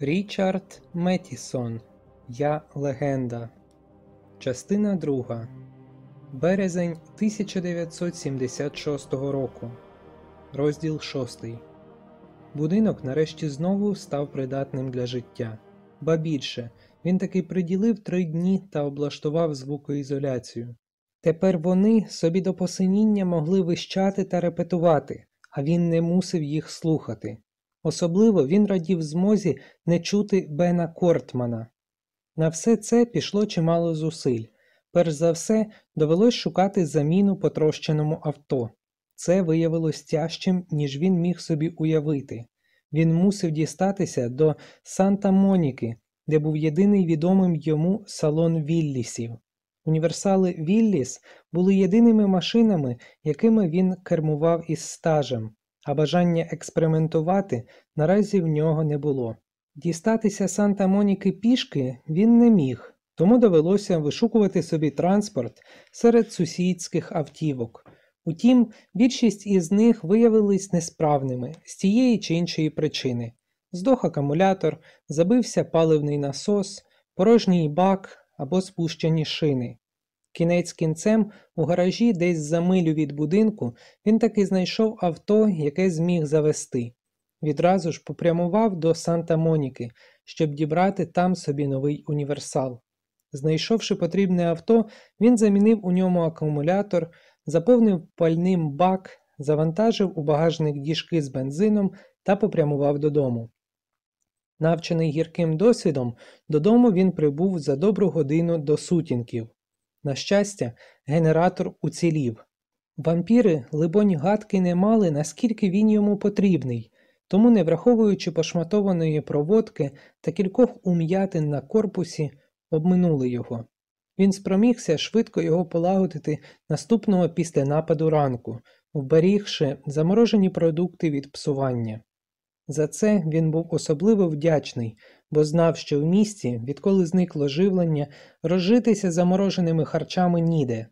Річард Метісон Я легенда. Частина 2. Березень 1976 року. Розділ 6. Будинок нарешті знову став придатним для життя. Ба більше, він таки приділив три дні та облаштував звукоізоляцію. Тепер вони собі до посиніння могли вищати та репетувати, а він не мусив їх слухати. Особливо він радів змозі не чути Бена Кортмана. На все це пішло чимало зусиль. Перш за все, довелось шукати заміну потрощеному авто. Це виявилось тяжчим, ніж він міг собі уявити. Він мусив дістатися до Санта Моніки, де був єдиний відомим йому салон Віллісів. Універсали Вілліс були єдиними машинами, якими він кермував із стажем, а бажання експериментувати наразі в нього не було. Дістатися Санта Моніки пішки він не міг, тому довелося вишукувати собі транспорт серед сусідських автівок. Утім, більшість із них виявились несправними з тієї чи іншої причини. Здох акумулятор, забився паливний насос, порожній бак або спущені шини. Кінець кінцем у гаражі десь за милю від будинку він таки знайшов авто, яке зміг завести. Відразу ж попрямував до Санта Моніки, щоб дібрати там собі новий універсал. Знайшовши потрібне авто, він замінив у ньому акумулятор, заповнив пальним бак, завантажив у багажник діжки з бензином та попрямував додому. Навчений гірким досвідом, додому він прибув за добру годину до сутінків. На щастя, генератор уцілів. Вампіри, либонь, гадки не мали, наскільки він йому потрібний, тому, не враховуючи пошматованої проводки та кількох ум'ятин на корпусі, обминули його. Він спромігся швидко його полагодити наступного після нападу ранку, вберігши заморожені продукти від псування. За це він був особливо вдячний, бо знав, що в місті, відколи зникло живлення, розжитися замороженими харчами ніде.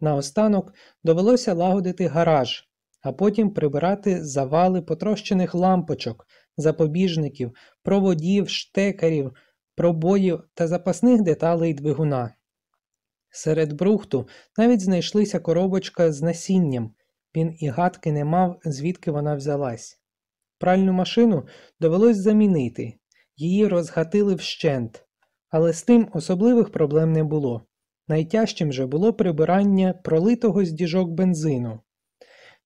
Наостанок довелося лагодити гараж, а потім прибирати завали потрощених лампочок, запобіжників, проводів, штекарів, пробоїв та запасних деталей двигуна. Серед брухту навіть знайшлися коробочка з насінням, він і гадки не мав, звідки вона взялась. Пральну машину довелось замінити, її розгатили вщент, але з тим особливих проблем не було. Найтяжчим же було прибирання пролитого з діжок бензину.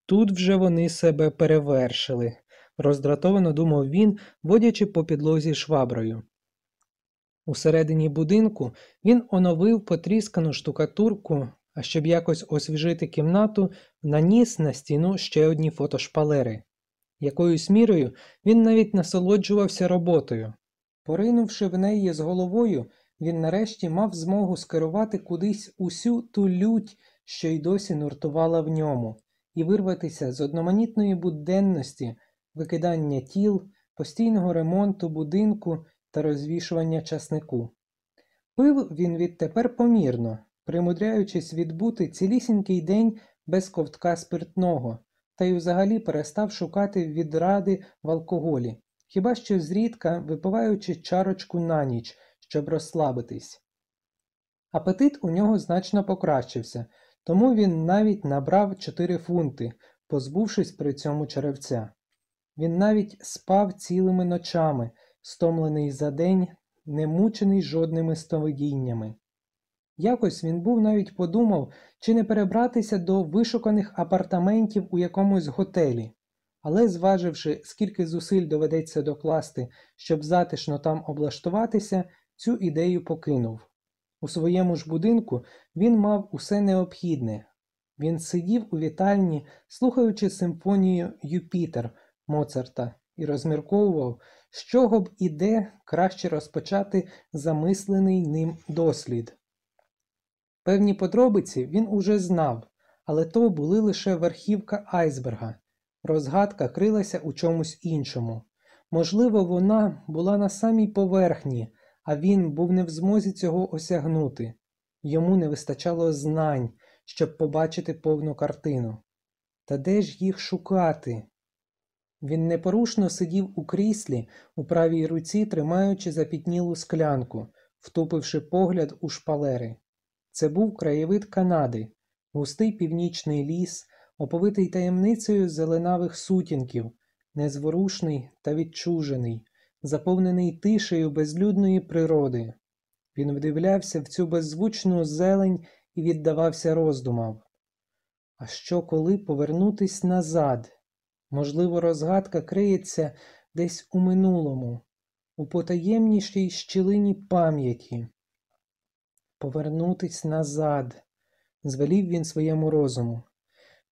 Тут вже вони себе перевершили, роздратовано думав він, водячи по підлозі шваброю. Усередині будинку він оновив потріскану штукатурку, а щоб якось освіжити кімнату, наніс на стіну ще одні фотошпалери. Якоюсь мірою він навіть насолоджувався роботою. Поринувши в неї з головою, він нарешті мав змогу скерувати кудись усю ту лють, що й досі нуртувала в ньому, і вирватися з одноманітної буденності, викидання тіл, постійного ремонту будинку та розвішування часнику. Пив він відтепер помірно, примудряючись відбути цілісінький день без ковтка спиртного, та й взагалі перестав шукати відради в алкоголі, хіба що зрідка випиваючи чарочку на ніч, щоб розслабитись. Апетит у нього значно покращився, тому він навіть набрав 4 фунти, позбувшись при цьому черевця. Він навіть спав цілими ночами, стомлений за день, не мучений жодними сновидіннями. Якось він був навіть подумав, чи не перебратися до вишуканих апартаментів у якомусь готелі, але, зваживши, скільки зусиль доведеться докласти, щоб затишно там облаштуватися, цю ідею покинув. У своєму ж будинку він мав усе необхідне. Він сидів у вітальні, слухаючи симфонію Юпітер Моцарта, і розмірковував, з чого б і де краще розпочати замислений ним дослід. Певні подробиці він уже знав, але то були лише верхівка айсберга, розгадка крилася у чомусь іншому. Можливо, вона була на самій поверхні, а він був не в змозі цього осягнути. Йому не вистачало знань, щоб побачити повну картину. Та де ж їх шукати? Він непорушно сидів у кріслі, у правій руці тримаючи запітнілу склянку, втупивши погляд у шпалери. Це був краєвид Канади, густий північний ліс, оповитий таємницею зеленавих сутінків, незворушний та відчужений, заповнений тишею безлюдної природи. Він вдивлявся в цю беззвучну зелень і віддавався роздумам. А що, коли повернутись назад? Можливо, розгадка криється десь у минулому, у потаємнішій щілині пам'яті. Повернутись назад, звелів він своєму розуму.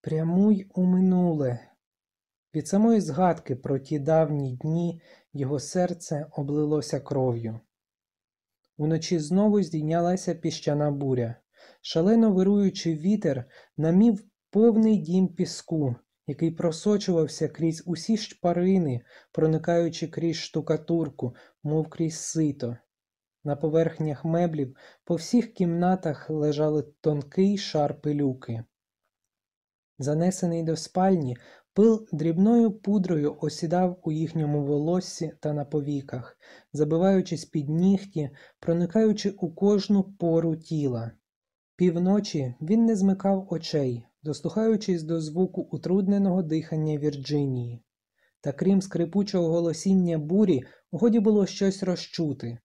Прямуй у минуле. Від самої згадки про ті давні дні його серце облилося кров'ю. Уночі знову здійнялася піщана буря. Шалено вируючи вітер, намів повний дім піску, який просочувався крізь усі шпарини, проникаючи крізь штукатурку, мов крізь сито. На поверхнях меблів по всіх кімнатах лежали тонкий шар пилюки. Занесений до спальні, пил дрібною пудрою осідав у їхньому волоссі та на повіках, забиваючись під нігті, проникаючи у кожну пору тіла. Півночі він не змикав очей, дослухаючись до звуку утрудненого дихання Вірджинії. Та крім скрипучого голосіння бурі, годі було щось розчути.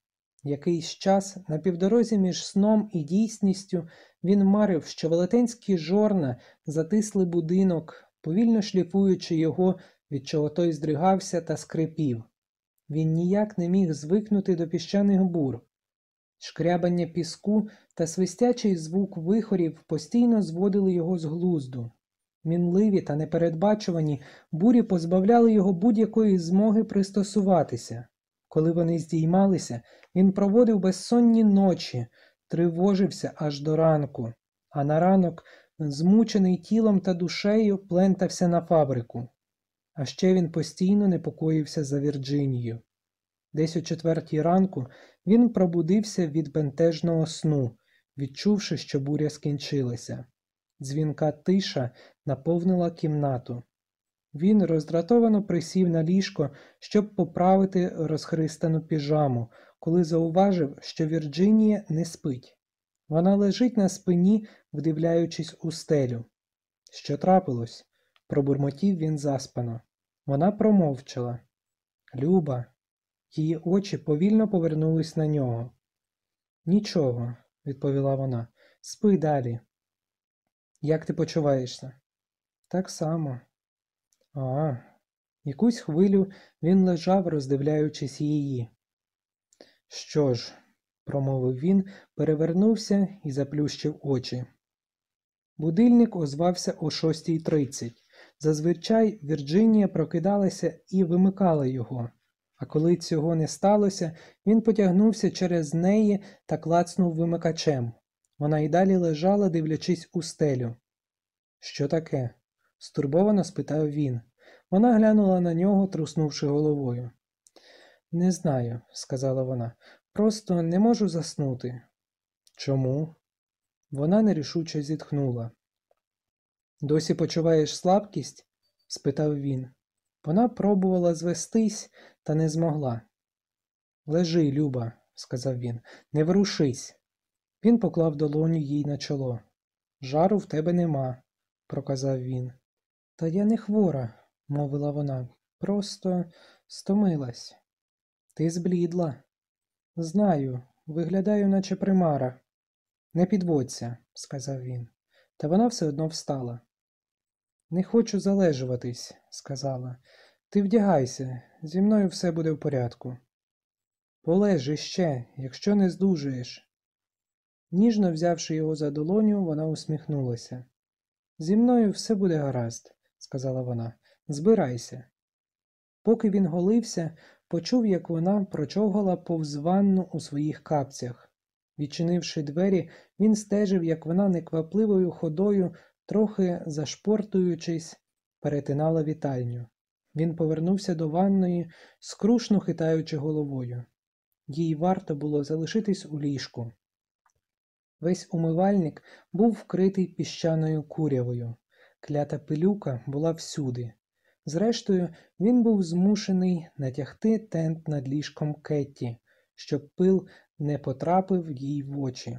Якийсь час на півдорозі між сном і дійсністю він марив, що велетенські жорна затисли будинок, повільно шліфуючи його, від чого той здригався та скрипів. Він ніяк не міг звикнути до піщаних бур. Шкрябання піску та свистячий звук вихорів постійно зводили його з глузду. Мінливі та непередбачувані бурі позбавляли його будь-якої змоги пристосуватися. Коли вони здіймалися, він проводив безсонні ночі, тривожився аж до ранку, а на ранок, змучений тілом та душею, плентався на фабрику. А ще він постійно непокоївся за Вірджинію. Десь о четвертій ранку він пробудився від бентежного сну, відчувши, що буря скінчилася. Дзвінка тиша наповнила кімнату. Він роздратовано присів на ліжко, щоб поправити розхристану піжаму, коли зауважив, що Вірджинія не спить. Вона лежить на спині, вдивляючись у стелю. Що трапилось? пробурмотів він заспано. Вона промовчала. Люба, її очі повільно повернулись на нього. Нічого, відповіла вона, спи далі. Як ти почуваєшся? Так само. А, якусь хвилю він лежав, роздивляючись її. Що ж, промовив він, перевернувся і заплющив очі. Будильник озвався о 6.30. Зазвичай Вірджинія прокидалася і вимикала його, а коли цього не сталося, він потягнувся через неї та клацнув вимикачем. Вона й далі лежала, дивлячись у стелю. Що таке? Стурбовано спитав він. Вона глянула на нього, труснувши головою. Не знаю, сказала вона, просто не можу заснути. Чому? Вона нерішуче зітхнула. Досі почуваєш слабкість? спитав він. Вона пробувала звестись, та не змогла. Лежи, Люба, сказав він, не ворушись. Він поклав долоню їй на чоло. Жару в тебе нема, проказав він. Та я не хвора, мовила вона, просто стомилась. Ти зблідла. Знаю, виглядаю, наче примара. Не підводься, сказав він, та вона все одно встала. Не хочу залежуватись, сказала. Ти вдягайся, зі мною все буде в порядку. Полеж іще, якщо не здужуєш. Ніжно взявши його за долоню, вона усміхнулася. Зі мною все буде гаразд, сказала вона. Збирайся. Поки він голився, почув, як вона прочовгала повз ванну у своїх капцях. Відчинивши двері, він стежив, як вона неквапливою ходою, трохи зашпортуючись, перетинала вітальню. Він повернувся до ванної, скрушно хитаючи головою. Їй варто було залишитись у ліжку. Весь умивальник був вкритий піщаною курявою. Клята пилюка була всюди. Зрештою, він був змушений натягти тент над ліжком Кетті, щоб пил не потрапив їй в очі.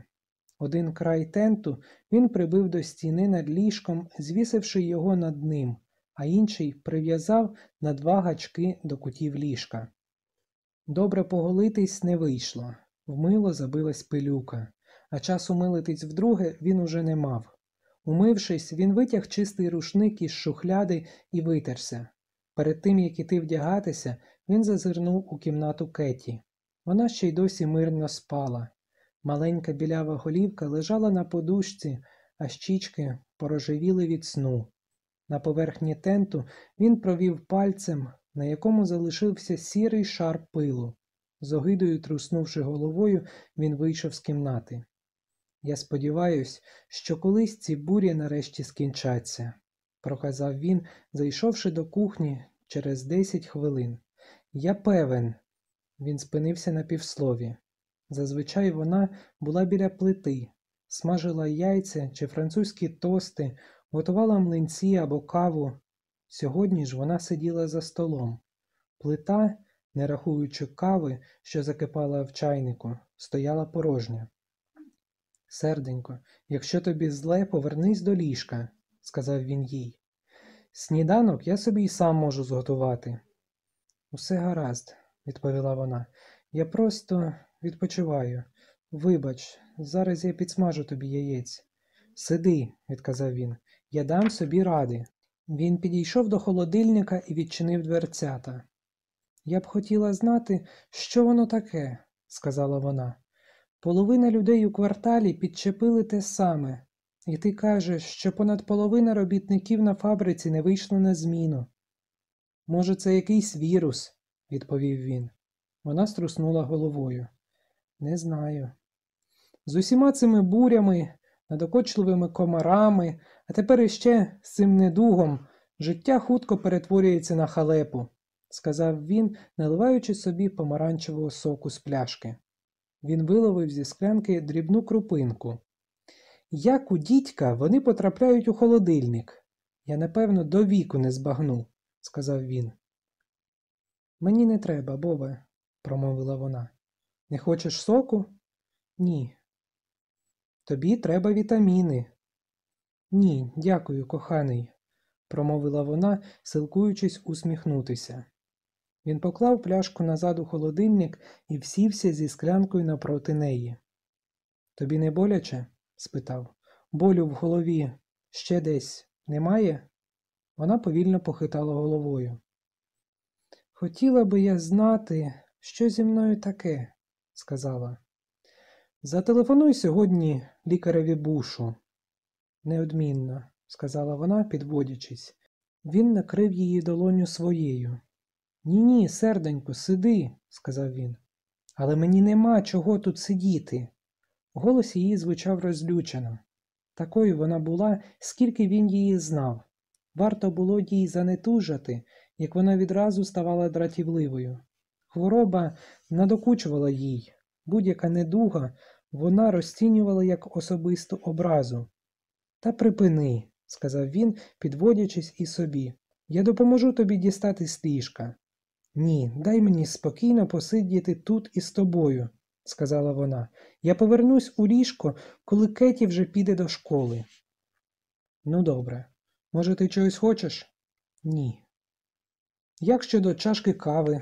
Один край тенту він прибив до стіни над ліжком, звісивши його над ним, а інший прив'язав на два гачки до кутів ліжка. Добре поголитись не вийшло, в мило забилась пилюка, а часу милитись вдруге він уже не мав. Умившись, він витяг чистий рушник із шухляди і витерся. Перед тим, як іти вдягатися, він зазирнув у кімнату Кеті. Вона ще й досі мирно спала. Маленька білява голівка лежала на подушці, а щічки порожевіли від сну. На поверхні тенту він провів пальцем, на якому залишився сірий шар пилу. З огидою труснувши головою, він вийшов з кімнати. Я сподіваюсь, що колись ці бурі нарешті скінчаться, проказав він, зайшовши до кухні через десять хвилин. Я певен, він спинився на півслові. Зазвичай вона була біля плити, смажила яйця чи французькі тости, готувала млинці або каву. Сьогодні ж вона сиділа за столом. Плита, не рахуючи кави, що закипала в чайнику, стояла порожня. Серденько, якщо тобі зле, повернись до ліжка, сказав він їй. Сніданок я собі й сам можу зготувати. Усе гаразд, відповіла вона. Я просто відпочиваю. Вибач, зараз я підсмажу тобі яєць. Сиди, відказав він, я дам собі ради. Він підійшов до холодильника і відчинив дверцята. Я б хотіла знати, що воно таке, сказала вона. Половина людей у кварталі підчепили те саме, і ти кажеш, що понад половина робітників на фабриці не вийшли на зміну. Може, це якийсь вірус, відповів він. Вона струснула головою. Не знаю. З усіма цими бурями, надокочливими комарами, а тепер іще з цим недугом життя хутко перетворюється на халепу, сказав він, наливаючи собі помаранчевого соку з пляшки. Він виловив зі склянки дрібну крупинку. Як у дідька вони потрапляють у холодильник. Я, напевно, до віку не збагну, сказав він. Мені не треба, Бобе, промовила вона. Не хочеш соку? Ні. Тобі треба вітаміни. Ні, дякую, коханий, промовила вона, силкуючись усміхнутися. Він поклав пляшку назад у холодильник і всівся зі склянкою напроти неї. Тобі не боляче? спитав. Болю в голові ще десь немає? Вона повільно похитала головою. Хотіла би я знати, що зі мною таке, сказала. Зателефонуй сьогодні лікареві бушу. Неодмінно, сказала вона, підводячись. Він накрив її долоню своєю. Ні, ні, серденько, сиди, сказав він. Але мені нема чого тут сидіти. Голос її звучав розлючено. Такою вона була, скільки він її знав. Варто було їй занетужати, як вона відразу ставала дратівливою. Хвороба надокучувала їй, будь-яка недуга вона розцінювала як особисту образу. Та припини, сказав він, підводячись і собі. Я допоможу тобі дістати ліжка. Ні, дай мені спокійно посидіти тут із тобою, сказала вона. Я повернусь у ліжко, коли Кеті вже піде до школи. Ну, добре. Може, ти чогось хочеш? Ні. Як щодо чашки кави?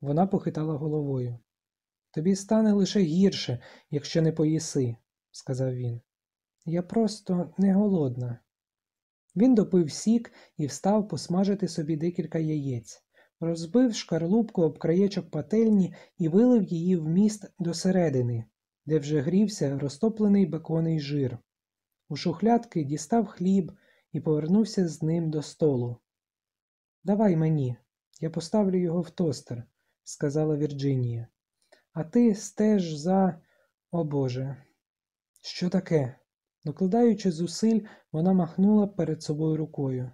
Вона похитала головою. Тобі стане лише гірше, якщо не поїси, сказав він. Я просто не голодна. Він допив сік і встав посмажити собі декілька яєць розбив шкарлупку об краєчок пательні і вилив її в міст досередини, де вже грівся розтоплений беконний жир. У шухлядки дістав хліб і повернувся з ним до столу. Давай мені, я поставлю його в тостер, сказала Вірджинія. А ти стеж за. О Боже. Що таке? Докладаючи зусиль, вона махнула перед собою рукою.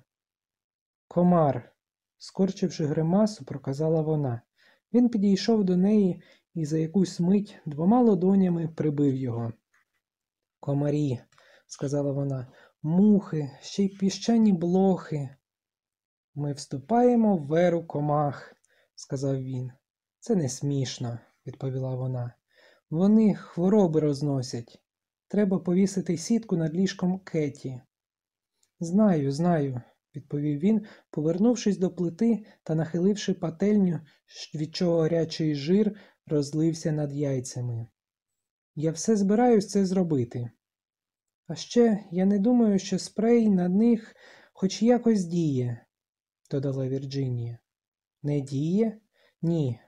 Комар, скорчивши гримасу, проказала вона. Він підійшов до неї і за якусь мить двома ладонями прибив його. Комарі, сказала вона, мухи, ще й піщані блохи. Ми вступаємо в еру комах, сказав він. Це не смішно, відповіла вона. Вони хвороби розносять. Треба повісити сітку над ліжком Кеті. Знаю, знаю, відповів він, повернувшись до плити та нахиливши пательню, від чого гарячий жир розлився над яйцями. Я все збираюсь це зробити. А ще я не думаю, що спрей на них хоч якось діє, додала Вірджинія. Не діє? Ні.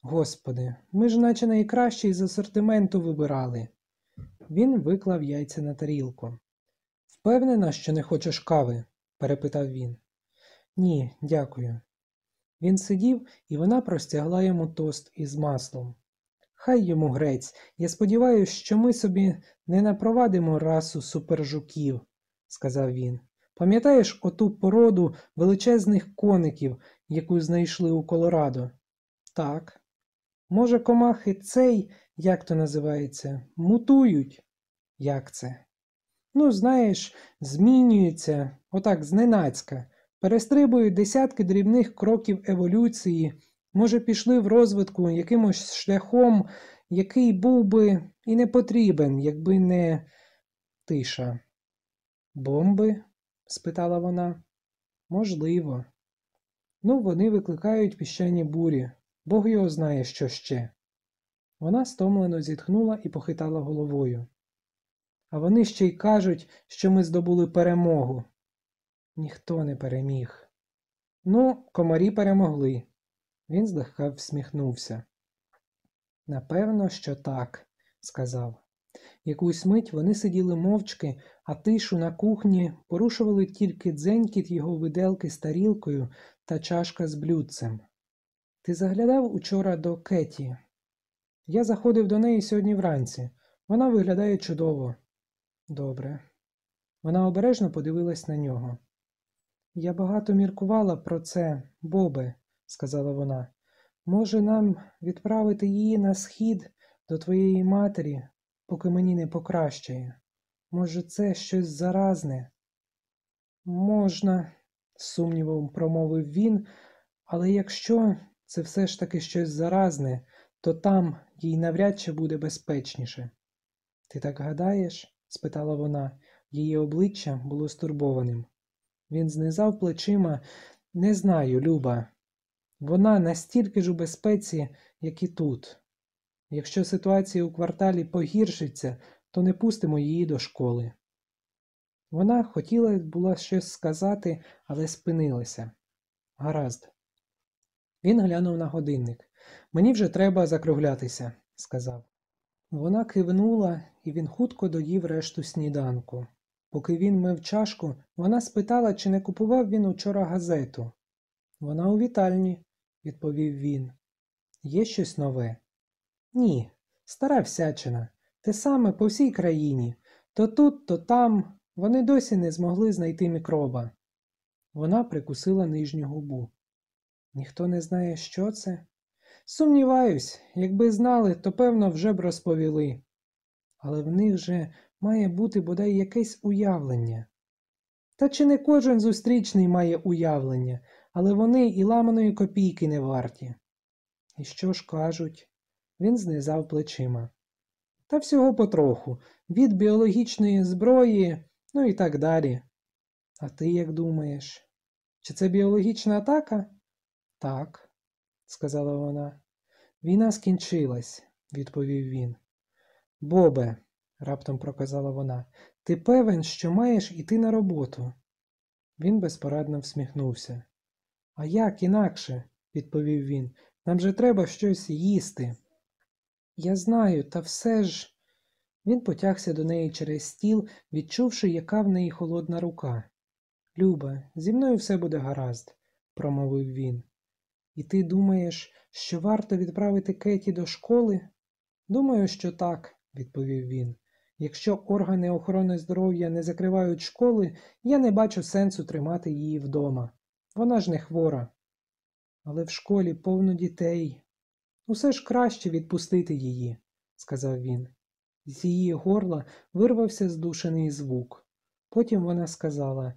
Господи, ми ж наче найкращий з асортименту вибирали. Він виклав яйця на тарілку. Впевнена, що не хочеш кави? Перепитав він. Ні, дякую. Він сидів, і вона простягла йому тост із маслом. Хай йому грець, я сподіваюся, що ми собі не напровадимо расу супержуків, сказав він. Пам'ятаєш оту породу величезних коників, яку знайшли у Колорадо? Так. Може, комахи цей, як то називається, мутують? Як це? Ну, знаєш, змінюються, отак зненацька, перестрибують десятки дрібних кроків еволюції, може, пішли в розвитку якимось шляхом, який був би і не потрібен, якби не тиша. Бомби? спитала вона. Можливо. Ну, вони викликають піщані бурі, Бог його знає, що ще. Вона стомлено зітхнула і похитала головою. А вони ще й кажуть, що ми здобули перемогу. Ніхто не переміг. Ну, комарі перемогли. Він злегка всміхнувся. Напевно, що так, сказав. Якусь мить вони сиділи мовчки, а тишу на кухні порушували тільки дзенькіт його виделки з тарілкою та чашка з блюдцем. Ти заглядав учора до Кеті? Я заходив до неї сьогодні вранці. Вона виглядає чудово. Добре. Вона обережно подивилась на нього. Я багато міркувала про це, Бобе, сказала вона. Може, нам відправити її на схід до твоєї матері, поки мені не покращає. Може, це щось заразне? Можна, з сумнівом промовив він, але якщо це все ж таки щось заразне, то там їй навряд чи буде безпечніше. Ти так гадаєш? Спитала вона, її обличчя було стурбованим. Він знизав плечима не знаю, Люба. Вона настільки ж у безпеці, як і тут. Якщо ситуація у кварталі погіршиться, то не пустимо її до школи. Вона хотіла була щось сказати, але спинилася. Гаразд. Він глянув на годинник. Мені вже треба закруглятися, сказав. Вона кивнула, і він хутко доїв решту сніданку. Поки він мив чашку, вона спитала, чи не купував він учора газету. Вона у вітальні, відповів він. Є щось нове? Ні, стара всячина. Те саме по всій країні. То тут, то там вони досі не змогли знайти мікроба. Вона прикусила нижню губу. Ніхто не знає, що це? Сумніваюсь, якби знали, то певно вже б розповіли. Але в них же має бути бодай якесь уявлення. Та чи не кожен зустрічний має уявлення, але вони і ламаної копійки не варті. І що ж кажуть? Він знизав плечима. Та всього потроху, від біологічної зброї, ну і так далі. А ти як думаєш? Чи це біологічна атака? Так, сказала вона. Війна скінчилась, відповів він. Бобе, раптом проказала вона, ти певен, що маєш іти на роботу? Він безпорадно всміхнувся. А як інакше, відповів він, нам же треба щось їсти. Я знаю, та все ж. Він потягся до неї через стіл, відчувши, яка в неї холодна рука. Люба, зі мною все буде гаразд, промовив він. І ти думаєш, що варто відправити Кеті до школи? Думаю, що так, відповів він. Якщо органи охорони здоров'я не закривають школи, я не бачу сенсу тримати її вдома. Вона ж не хвора. Але в школі повно дітей. Усе ж краще відпустити її, сказав він. З її горла вирвався здушений звук. Потім вона сказала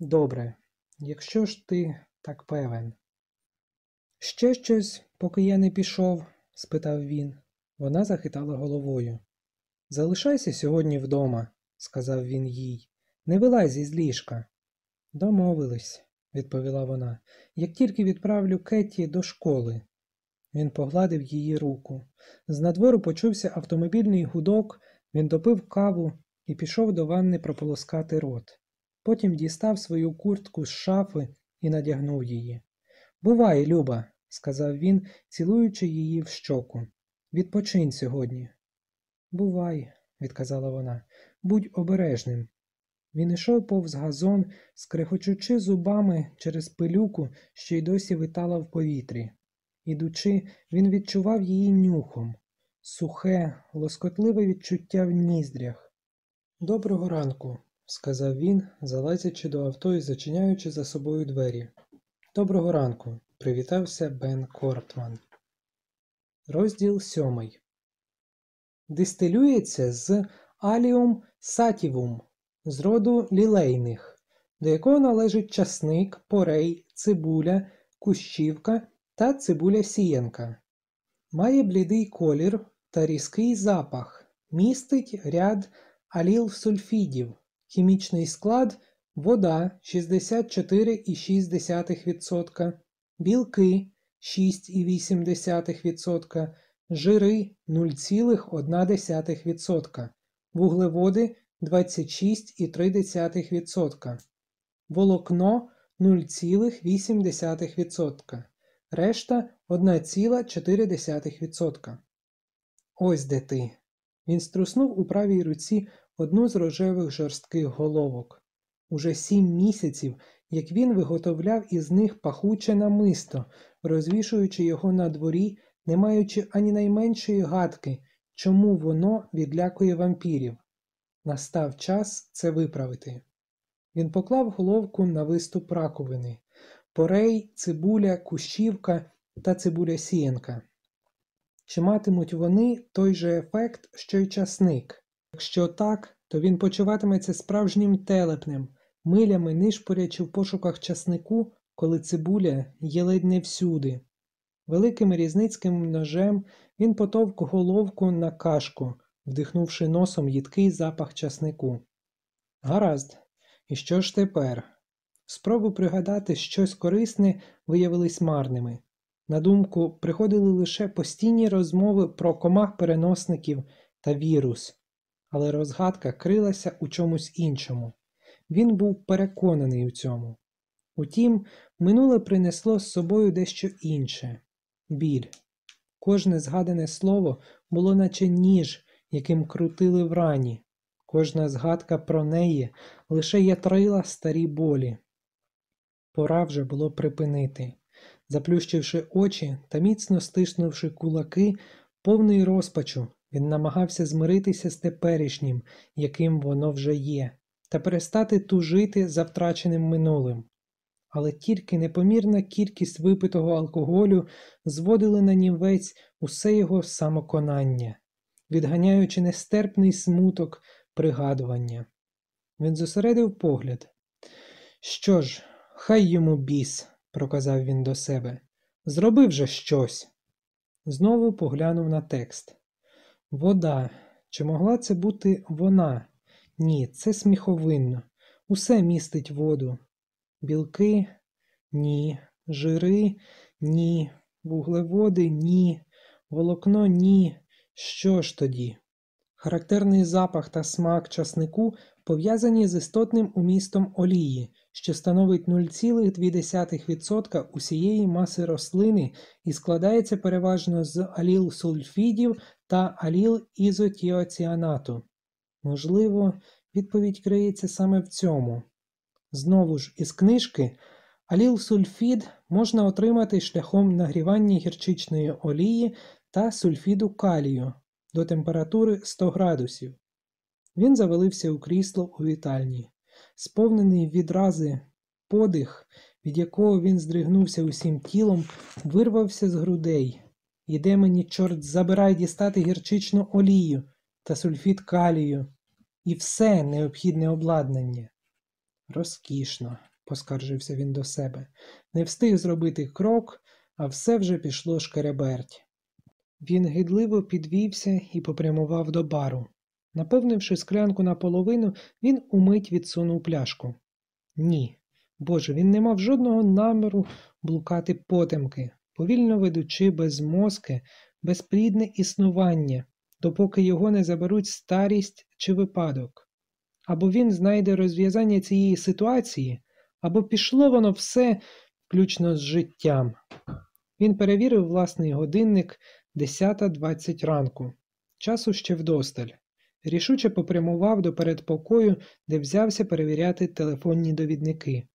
Добре, якщо ж ти так певен. Ще щось, поки я не пішов? спитав він. Вона захитала головою. Залишайся сьогодні вдома, сказав він їй. Не вилазь із ліжка. Домовились, відповіла вона, як тільки відправлю Кетті до школи. Він погладив її руку. З надвору почувся автомобільний гудок, він допив каву і пішов до ванни прополоскати рот. Потім дістав свою куртку з шафи і надягнув її. Бувай, Люба, сказав він, цілуючи її в щоку. Відпочинь сьогодні. Бувай, відказала вона, будь обережним. Він ішов повз газон, скрехочучи зубами через пилюку, що й досі витала в повітрі. Ідучи, він відчував її нюхом, сухе, лоскотливе відчуття в ніздрях. Доброго ранку, сказав він, залазячи до авто і зачиняючи за собою двері. Доброго ранку, привітався Бен Кортман. Розділ сьомий. Дистилюється з аліум сатівум з роду лілейних, до якого належить часник, порей, цибуля, кущівка та цибуля сіянка. Має блідий колір та різкий запах, містить ряд алілсульфідів, хімічний склад вода 64,6%, білки 6,8%, жири 0,1%, вуглеводи 26,3%, волокно 0,8%, решта 1,4%. Ось де ти. Він струснув у правій руці одну з рожевих жорстких головок. Уже сім місяців, як він виготовляв із них пахуче намисто, розвішуючи його на дворі, не маючи ані найменшої гадки, чому воно відлякує вампірів. Настав час це виправити. Він поклав головку на виступ раковини порей, цибуля, кущівка та цибуля сіянка. Чи матимуть вони той же ефект, що й часник? Якщо так, то він почуватиметься справжнім телепнем, милями нишпорячи в пошуках часнику, коли цибуля є ледь не всюди. Великим різницьким ножем він потовк головку на кашку, вдихнувши носом їдкий запах часнику. Гаразд, і що ж тепер? Спроби пригадати щось корисне виявились марними. На думку приходили лише постійні розмови про комах переносників та вірус, але розгадка крилася у чомусь іншому. Він був переконаний у цьому. Утім, минуле принесло з собою дещо інше біль. Кожне згадане слово було наче ніж, яким крутили в рані. Кожна згадка про неї лише ятрила старі болі. Пора вже було припинити. Заплющивши очі та міцно стиснувши кулаки, повний розпачу, він намагався змиритися з теперішнім, яким воно вже є, та перестати тужити за втраченим минулим. Але тільки непомірна кількість випитого алкоголю зводили на нівець усе його самоконання, відганяючи нестерпний смуток пригадування. Він зосередив погляд. Що ж, хай йому біс, проказав він до себе. Зроби вже щось. Знову поглянув на текст. Вода. Чи могла це бути вона? Ні, це сміховинно. Усе містить воду. Білки ні. Жири ні. Вуглеводи ні. Волокно ні. Що ж тоді? Характерний запах та смак часнику пов'язані з істотним умістом олії, що становить 0,2% усієї маси рослини і складається переважно з аліл-сульфідів та аліл-ізотіоціанату. Можливо, відповідь криється саме в цьому. Знову ж, із книжки аліл-сульфід можна отримати шляхом нагрівання гірчичної олії та сульфіду калію до температури 100 градусів. Він завалився у крісло у вітальні, сповнений відрази подих, від якого він здригнувся усім тілом, вирвався з грудей. Іде мені, чорт, забирай дістати гірчичну олію та сульфід калію і все необхідне обладнання. Розкішно, поскаржився він до себе, не встиг зробити крок, а все вже пішло шкереберть. Він гидливо підвівся і попрямував до бару. Наповнивши склянку наполовину, він умить відсунув пляшку. Ні, Боже, він не мав жодного наміру блукати потемки, повільно ведучи без мозки, безплідне існування, допоки його не заберуть старість чи випадок. Або він знайде розв'язання цієї ситуації, або пішло воно все, включно з життям. Він перевірив власний годинник 10.20 ранку, часу ще вдосталь. Рішуче попрямував до передпокою, де взявся перевіряти телефонні довідники.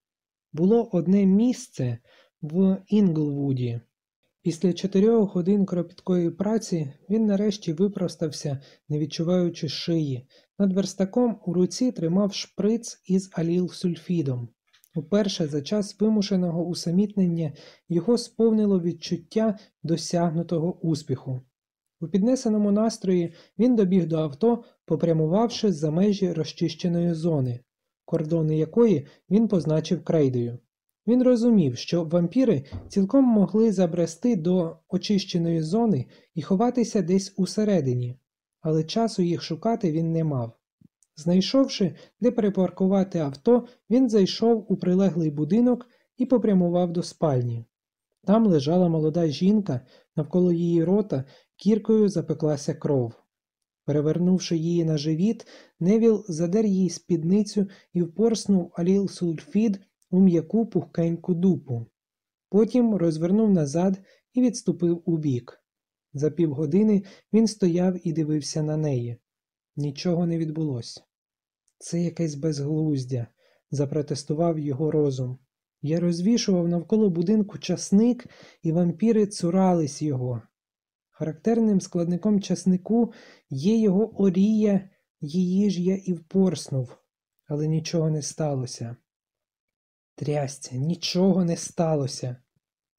Було одне місце в Інглвуді. Після чотирьох годин кропіткої праці він нарешті випростався, не відчуваючи шиї. Над верстаком у руці тримав шприц із алілсульфідом. Уперше за час вимушеного усамітнення його сповнило відчуття досягнутого успіху. У піднесеному настрої він добіг до авто, попрямувавши за межі розчищеної зони, кордони якої він позначив крейдою. Він розумів, що вампіри цілком могли забрести до очищеної зони і ховатися десь усередині, але часу їх шукати він не мав. Знайшовши, де перепаркувати авто, він зайшов у прилеглий будинок і попрямував до спальні. Там лежала молода жінка, навколо її рота кіркою запеклася кров. Перевернувши її на живіт, Невіл задер їй спідницю і впорснув аліл сульфід у м'яку пухкеньку дупу. Потім розвернув назад і відступив убік. За півгодини він стояв і дивився на неї. Нічого не відбулося. Це якесь безглуздя, запротестував його розум. Я розвішував навколо будинку часник, і вампіри цурались його. Характерним складником часнику є його орія, її ж я і впорснув, але нічого не сталося. Трясця, нічого не сталося.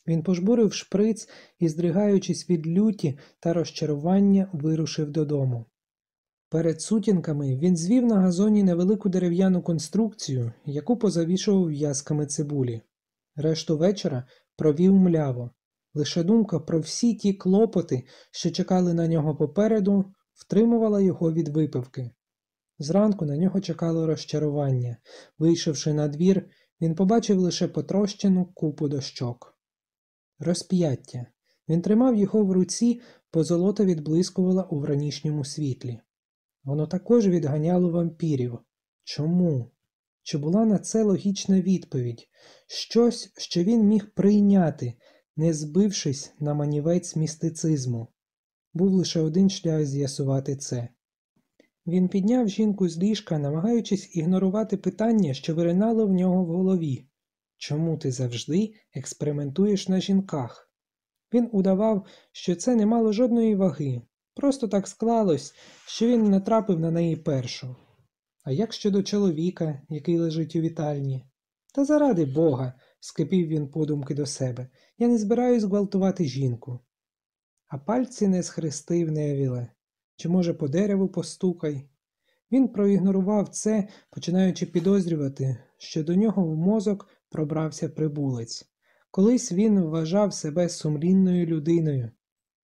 Він пожбурив шприц і, здригаючись від люті та розчарування, вирушив додому. Перед сутінками він звів на газоні невелику дерев'яну конструкцію, яку позавішував в'язками цибулі. Решту вечора провів мляво. Лише думка про всі ті клопоти, що чекали на нього попереду, втримувала його від випивки. Зранку на нього чекало розчарування. Вийшовши на двір, він побачив лише потрощену купу дощок. Розп'яття. Він тримав його в руці, позолота відблискувала у вранішньому світлі. Воно також відганяло вампірів. Чому? Чи була на це логічна відповідь? Щось, що він міг прийняти, не збившись на манівець містицизму. Був лише один шлях з'ясувати це. Він підняв жінку з ліжка, намагаючись ігнорувати питання, що виринало в нього в голові. Чому ти завжди експериментуєш на жінках? Він удавав, що це не мало жодної ваги, просто так склалось, що він натрапив на неї першу. А як щодо чоловіка, який лежить у вітальні? Та заради бога, скипів він подумки до себе, я не збираюсь гвалтувати жінку. А пальці не схрестив Невіле. Чи, може, по дереву постукай? Він проігнорував це, починаючи підозрювати, що до нього в мозок пробрався прибулець. Колись він вважав себе сумлінною людиною.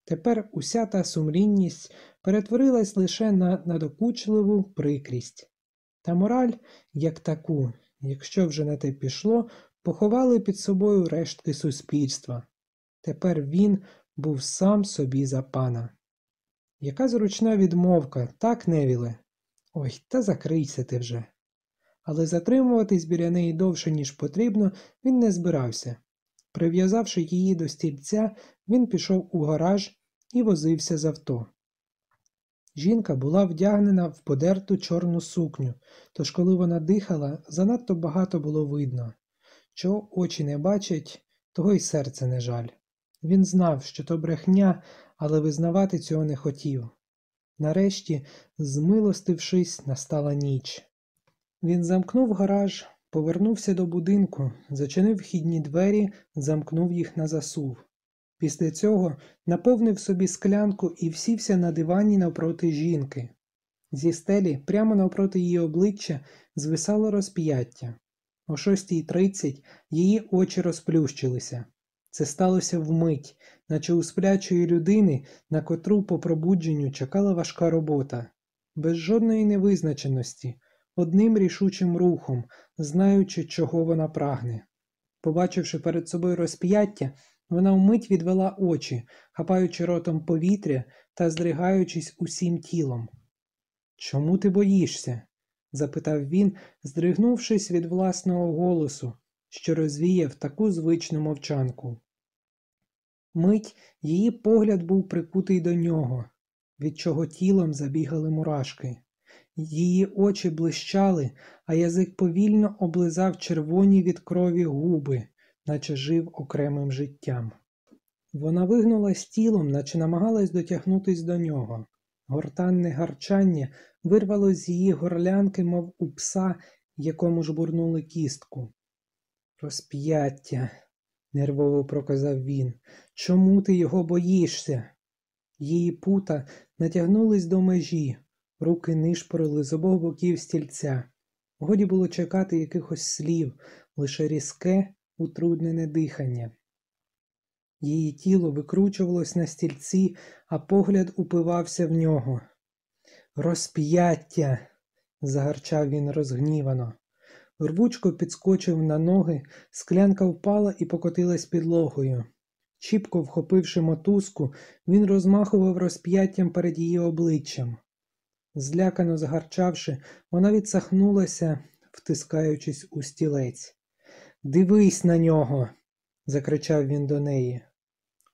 Тепер уся та сумлінність перетворилась лише на надокучливу прикрість. Та мораль, як таку, якщо вже на те пішло, поховали під собою рештки суспільства. Тепер він був сам собі за пана. Яка зручна відмовка, так, Невіле? Ой, та закрийся ти вже. Але затримуватись біля неї довше, ніж потрібно, він не збирався. Прив'язавши її до стільця, він пішов у гараж і возився з авто. Жінка була вдягнена в подерту чорну сукню, тож коли вона дихала, занадто багато було видно. Чого очі не бачать, того й серце не жаль. Він знав, що то брехня, але визнавати цього не хотів. Нарешті, змилостившись, настала ніч. Він замкнув гараж, повернувся до будинку, зачинив вхідні двері, замкнув їх на засув. Після цього наповнив собі склянку і всівся на дивані навпроти жінки. Зі стелі, прямо навпроти її обличчя, звисало розп'яття. О 6.30 її очі розплющилися. Це сталося вмить, наче у сплячої людини, на котру по пробудженню чекала важка робота, без жодної невизначеності, одним рішучим рухом, знаючи, чого вона прагне. Побачивши перед собою розп'яття, вона вмить відвела очі, хапаючи ротом повітря та здригаючись усім тілом. Чому ти боїшся? запитав він, здригнувшись від власного голосу, що розвіяв таку звичну мовчанку. Мить її погляд був прикутий до нього, від чого тілом забігали мурашки. Її очі блищали, а язик повільно облизав червоні від крові губи, наче жив окремим життям. Вона вигнулась тілом, наче намагалась дотягнутись до нього. Гортанне гарчання вирвалось з її горлянки, мов у пса, якому жбурнули кістку. Розп'яття, нервово проказав він. Чому ти його боїшся? Її пута натягнулись до межі, руки нишпорили з обох боків стільця. Годі було чекати якихось слів, лише різке, утруднене дихання. Її тіло викручувалось на стільці, а погляд упивався в нього. Розп'яття, загарчав він розгнівано. Рвучко підскочив на ноги, склянка впала і покотилась підлогою. Чіпко вхопивши мотузку, він розмахував розп'яттям перед її обличчям. Злякано згарчавши, вона відсахнулася, втискаючись у стілець. Дивись на нього, закричав він до неї.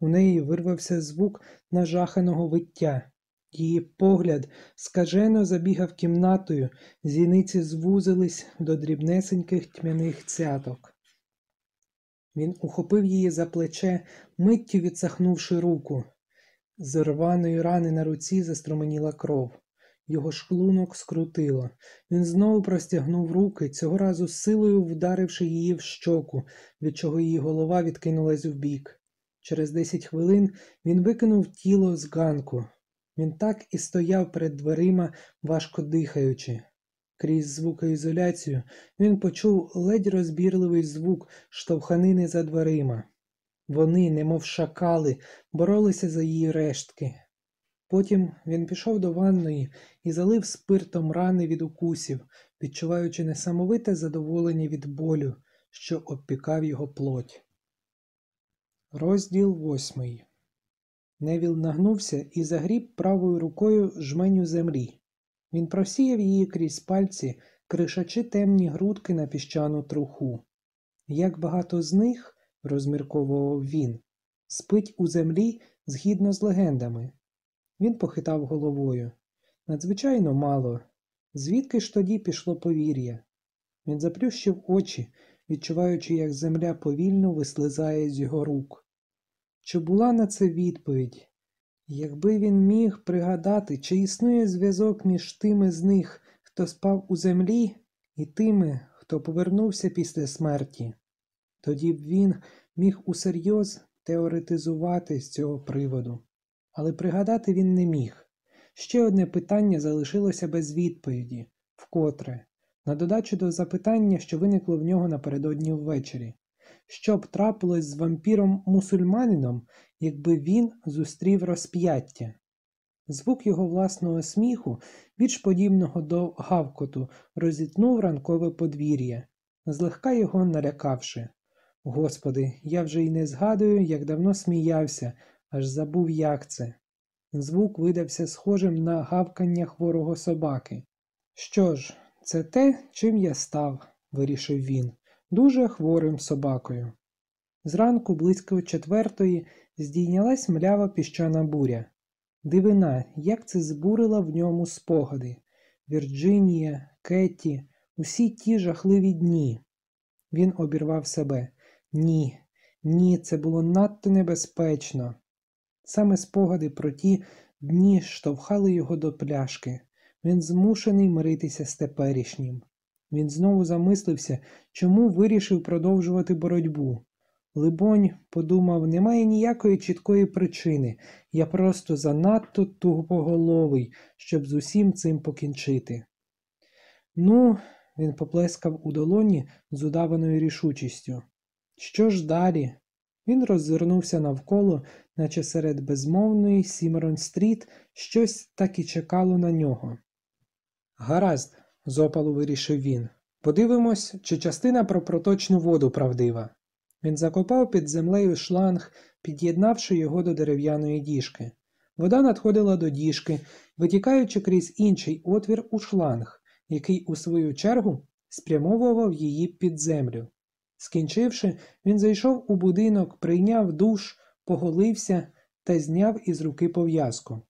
У неї вирвався звук нажаханого виття. Її погляд скажено забігав кімнатою, зіниці звузились до дрібнесеньких тьмяних цяток. Він ухопив її за плече, миттю відсахнувши руку. З рваної рани на руці заструменіла кров. Його шклунок скрутило. Він знову простягнув руки, цього разу силою вдаривши її в щоку, від чого її голова відкинулась вбік. Через десять хвилин він викинув тіло з ганку. Він так і стояв перед дверима, важко дихаючи. Крізь звукоізоляцію він почув ледь розбірливий звук штовханини за дверима. Вони, немов шакали, боролися за її рештки. Потім він пішов до ванної і залив спиртом рани від укусів, відчуваючи несамовите задоволення від болю, що обпікав його плоть. Розділ восьмий Невіл нагнувся і загріб правою рукою жменю землі. Він просіяв її крізь пальці, кришачи темні грудки на піщану труху. Як багато з них, розмірковував він, спить у землі згідно з легендами. Він похитав головою. Надзвичайно мало. Звідки ж тоді пішло повір'я? Він заплющив очі, відчуваючи, як земля повільно вислизає з його рук. Чи була на це відповідь? Якби він міг пригадати, чи існує зв'язок між тими з них, хто спав у землі, і тими, хто повернувся після смерті, тоді б він міг усерйоз теоретизувати з цього приводу. Але пригадати він не міг. Ще одне питання залишилося без відповіді вкотре, на додачу до запитання, що виникло в нього напередодні ввечері. Що б трапилось з вампіром-мусульманином, якби він зустрів розп'яття? Звук його власного сміху, більш подібного до гавкоту, розітнув ранкове подвір'я, злегка його налякавши. Господи, я вже й не згадую, як давно сміявся, аж забув, як це. Звук видався схожим на гавкання хворого собаки. Що ж, це те, чим я став, вирішив він дуже хворим собакою. Зранку, близько четвертої, здійнялась млява піщана буря. Дивина, як це збурила в ньому спогади Вірджинія, Кетті, усі ті жахливі дні. Він обірвав себе. Ні, ні, це було надто небезпечно. Саме спогади про ті дні штовхали його до пляшки. Він змушений миритися з теперішнім. Він знову замислився, чому вирішив продовжувати боротьбу. Либонь, подумав, немає ніякої чіткої причини, я просто занадто тугоголовий, щоб з усім цим покінчити. Ну, він поплескав у долоні з удаваною рішучістю. Що ж далі? Він роззирнувся навколо, наче серед безмовної Сімерон-стріт щось так і чекало на нього. Гаразд, з опалу вирішив він. Подивимось, чи частина про проточну воду правдива. Він закопав під землею шланг, під'єднавши його до дерев'яної діжки. Вода надходила до діжки, витікаючи крізь інший отвір у шланг, який, у свою чергу, спрямовував її під землю. Скінчивши, він зайшов у будинок, прийняв душ, поголився та зняв із руки пов'язку.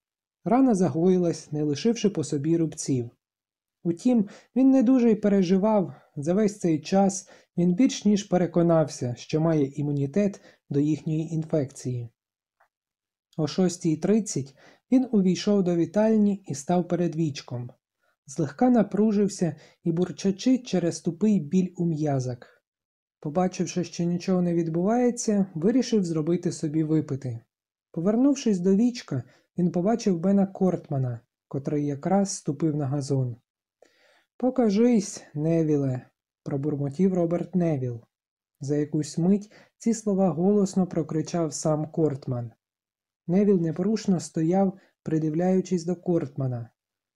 Рана загоїлась, не лишивши по собі рубців. Утім, він не дуже й переживав, за весь цей час він більш ніж переконався, що має імунітет до їхньої інфекції. О 6.30 він увійшов до вітальні і став перед вічком. Злегка напружився і, бурчачи через тупий біль у м'язах. Побачивши, що нічого не відбувається, вирішив зробити собі випити. Повернувшись до вічка, він побачив Бена Кортмана, котрий якраз ступив на газон. Покажись, Невіле, пробурмотів Роберт Невіл. За якусь мить ці слова голосно прокричав сам Кортман. Невіл непорушно стояв, придивляючись до Кортмана.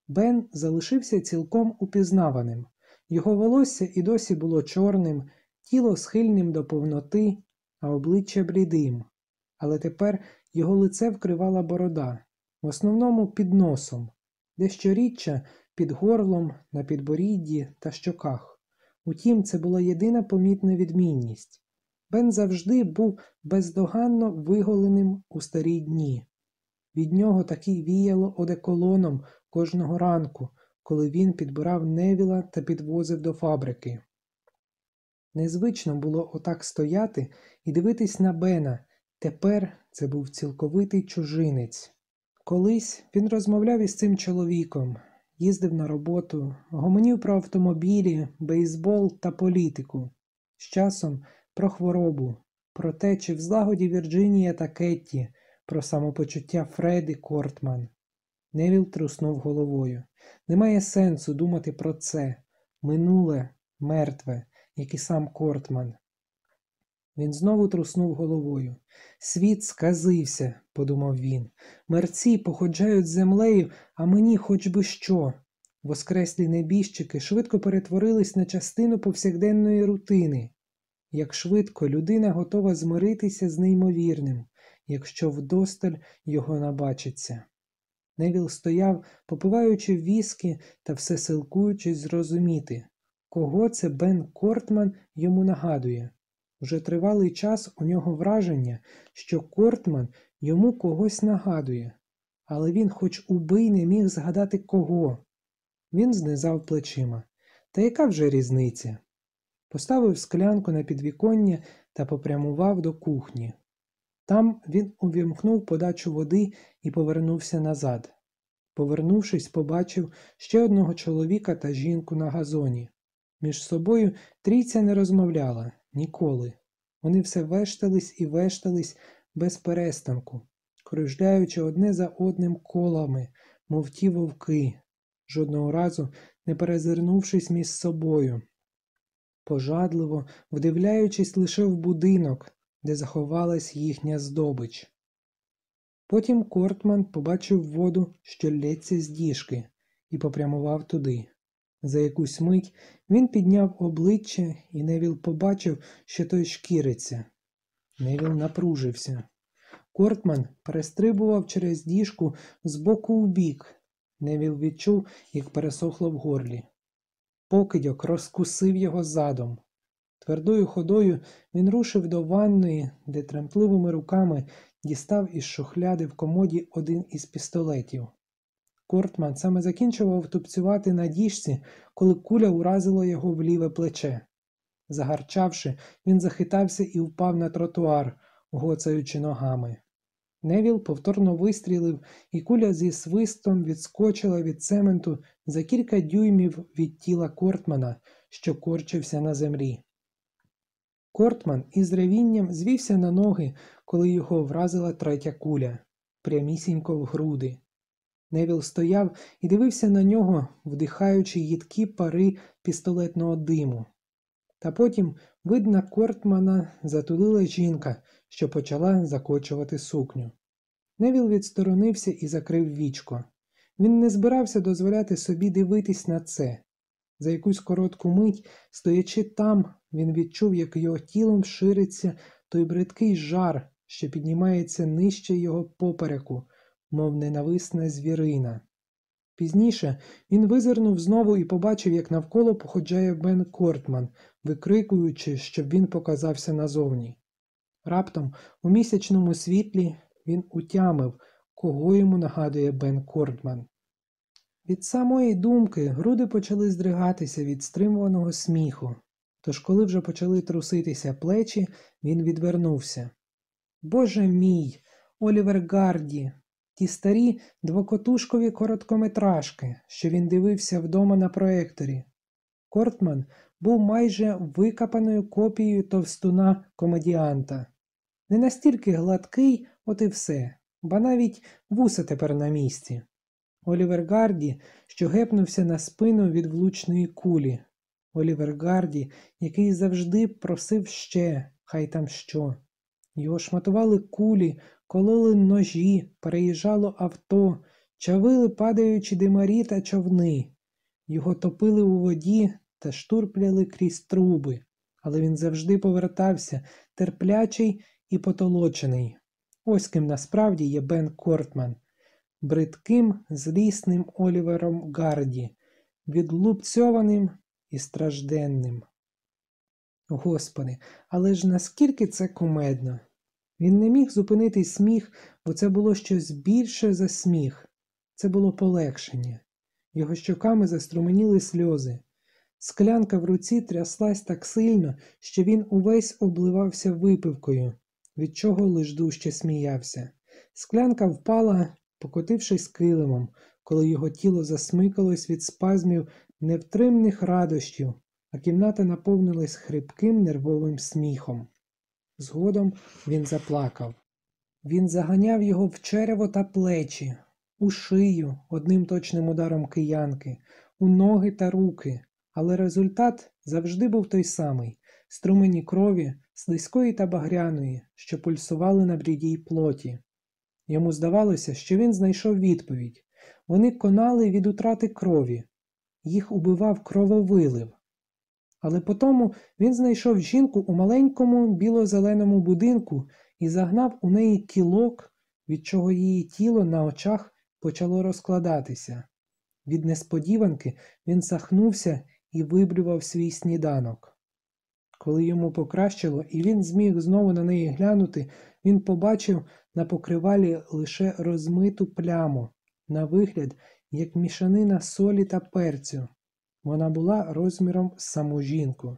Бен залишився цілком упізнаваним. Його волосся і досі було чорним, тіло схильним до повноти, а обличчя блідим. Але тепер його лице вкривала борода, в основному під носом, дещо рідча під горлом, на підборідді та щоках. Утім, це була єдина помітна відмінність. Бен завжди був бездоганно виголеним у старі дні. Від нього таки віяло одеколоном кожного ранку, коли він підбирав невіла та підвозив до фабрики. Незвично було отак стояти і дивитись на Бена. Тепер це був цілковитий чужинець. Колись він розмовляв із цим чоловіком, їздив на роботу, гомонів про автомобілі, бейсбол та політику, з часом про хворобу, про те, чи в злагоді Вірджинія та Кетті, про самопочуття Фреди Кортман. Невіл труснув головою. Немає сенсу думати про це минуле, мертве, як і сам Кортман. Він знову труснув головою. Світ сказився, подумав він. Мерці походжають землею, а мені хоч би що. Воскреслі небіжчики швидко перетворились на частину повсякденної рутини. Як швидко людина готова змиритися з неймовірним, якщо вдосталь його набачиться. Невіл стояв, попиваючи віскі та все силкуючись зрозуміти, кого це Бен Кортман йому нагадує. Вже тривалий час у нього враження, що Кортман йому когось нагадує, але він хоч убий не міг згадати кого. Він знизав плечима. Та яка вже різниця? Поставив склянку на підвіконня та попрямував до кухні. Там він увімкнув подачу води і повернувся назад. Повернувшись, побачив ще одного чоловіка та жінку на газоні. Між собою трійця не розмовляла ніколи. Вони все вештались і вештались без перестанку, кружляючи одне за одним колами, мов ті вовки, жодного разу не перезирнувшись між собою, пожадливо вдивляючись лише в будинок, де заховалась їхня здобич. Потім Кортман побачив воду, що лється з діжки, і попрямував туди. За якусь мить він підняв обличчя, і Невіл побачив, що той шкіриться. Невіл напружився. Кортман перестрибував через діжку з боку в бік. Невіл відчув, як пересохло в горлі. Покидьок розкусив його задом. Твердою ходою він рушив до ванної, де тремтливими руками дістав із шухляди в комоді один із пістолетів. Кортман саме закінчував тупцювати на діжці, коли куля уразила його в ліве плече. Загарчавши, він захитався і впав на тротуар, гоцаючи ногами. Невіл повторно вистрілив, і куля зі свистом відскочила від цементу за кілька дюймів від тіла Кортмана, що корчився на землі. Кортман із ревінням звівся на ноги, коли його вразила третя куля, прямісінько в груди. Невіл стояв і дивився на нього, вдихаючи їдкі пари пістолетного диму. Та потім, видно, Кортмана затулила жінка, що почала закочувати сукню. Невіл відсторонився і закрив вічко. Він не збирався дозволяти собі дивитись на це. За якусь коротку мить, стоячи там, він відчув, як його тілом шириться той бридкий жар, що піднімається нижче його попереку, мов ненависна звірина. Пізніше він визирнув знову і побачив, як навколо походжає Бен Кортман, викрикуючи, щоб він показався назовні. Раптом, у місячному світлі, він утямив, кого йому нагадує Бен Кортман. Від самої думки груди почали здригатися від стримуваного сміху, тож, коли вже почали труситися плечі, він відвернувся. Боже мій, Олівер Гарді, ті старі двокотушкові короткометражки, що він дивився вдома на проекторі. Кортман був майже викопаною копією товстуна комедіанта. Не настільки гладкий, от і все, ба навіть вуса тепер на місці. Олівер Гарді, що гепнувся на спину від влучної кулі. Олівер Гарді, який завжди просив ще, хай там що. Його шматували кулі, кололи ножі, переїжджало авто, чавили падаючі димарі та човни. Його топили у воді та штурпляли крізь труби, але він завжди повертався, терплячий і потолочений. Ось ким насправді є Бен Кортман, бридким, злісним Олівером Гарді, відлупцьованим і стражденним. Господи, але ж наскільки це кумедно? Він не міг зупинити сміх, бо це було щось більше за сміх. Це було полегшення. Його щоками заструменіли сльози. Склянка в руці тряслась так сильно, що він увесь обливався випивкою, від чого лиш дужче сміявся. Склянка впала, покотившись килимом, коли його тіло засмикалось від спазмів невтримних радощів, а кімната наповнилась хрипким нервовим сміхом. Згодом він заплакав. Він заганяв його в черево та плечі, у шию одним точним ударом киянки, у ноги та руки, але результат завжди був той самий струмені крові, слизької та багряної, що пульсували на блідій плоті. Йому здавалося, що він знайшов відповідь вони конали від утрати крові, їх убивав крововилив. Але потому він знайшов жінку у маленькому біло-зеленому будинку і загнав у неї кілок, від чого її тіло на очах почало розкладатися. Від несподіванки він сахнувся і виблював свій сніданок. Коли йому покращило, і він зміг знову на неї глянути, він побачив на покривалі лише розмиту пляму, на вигляд, як мішанина солі та перцю. Вона була розміром саму жінку.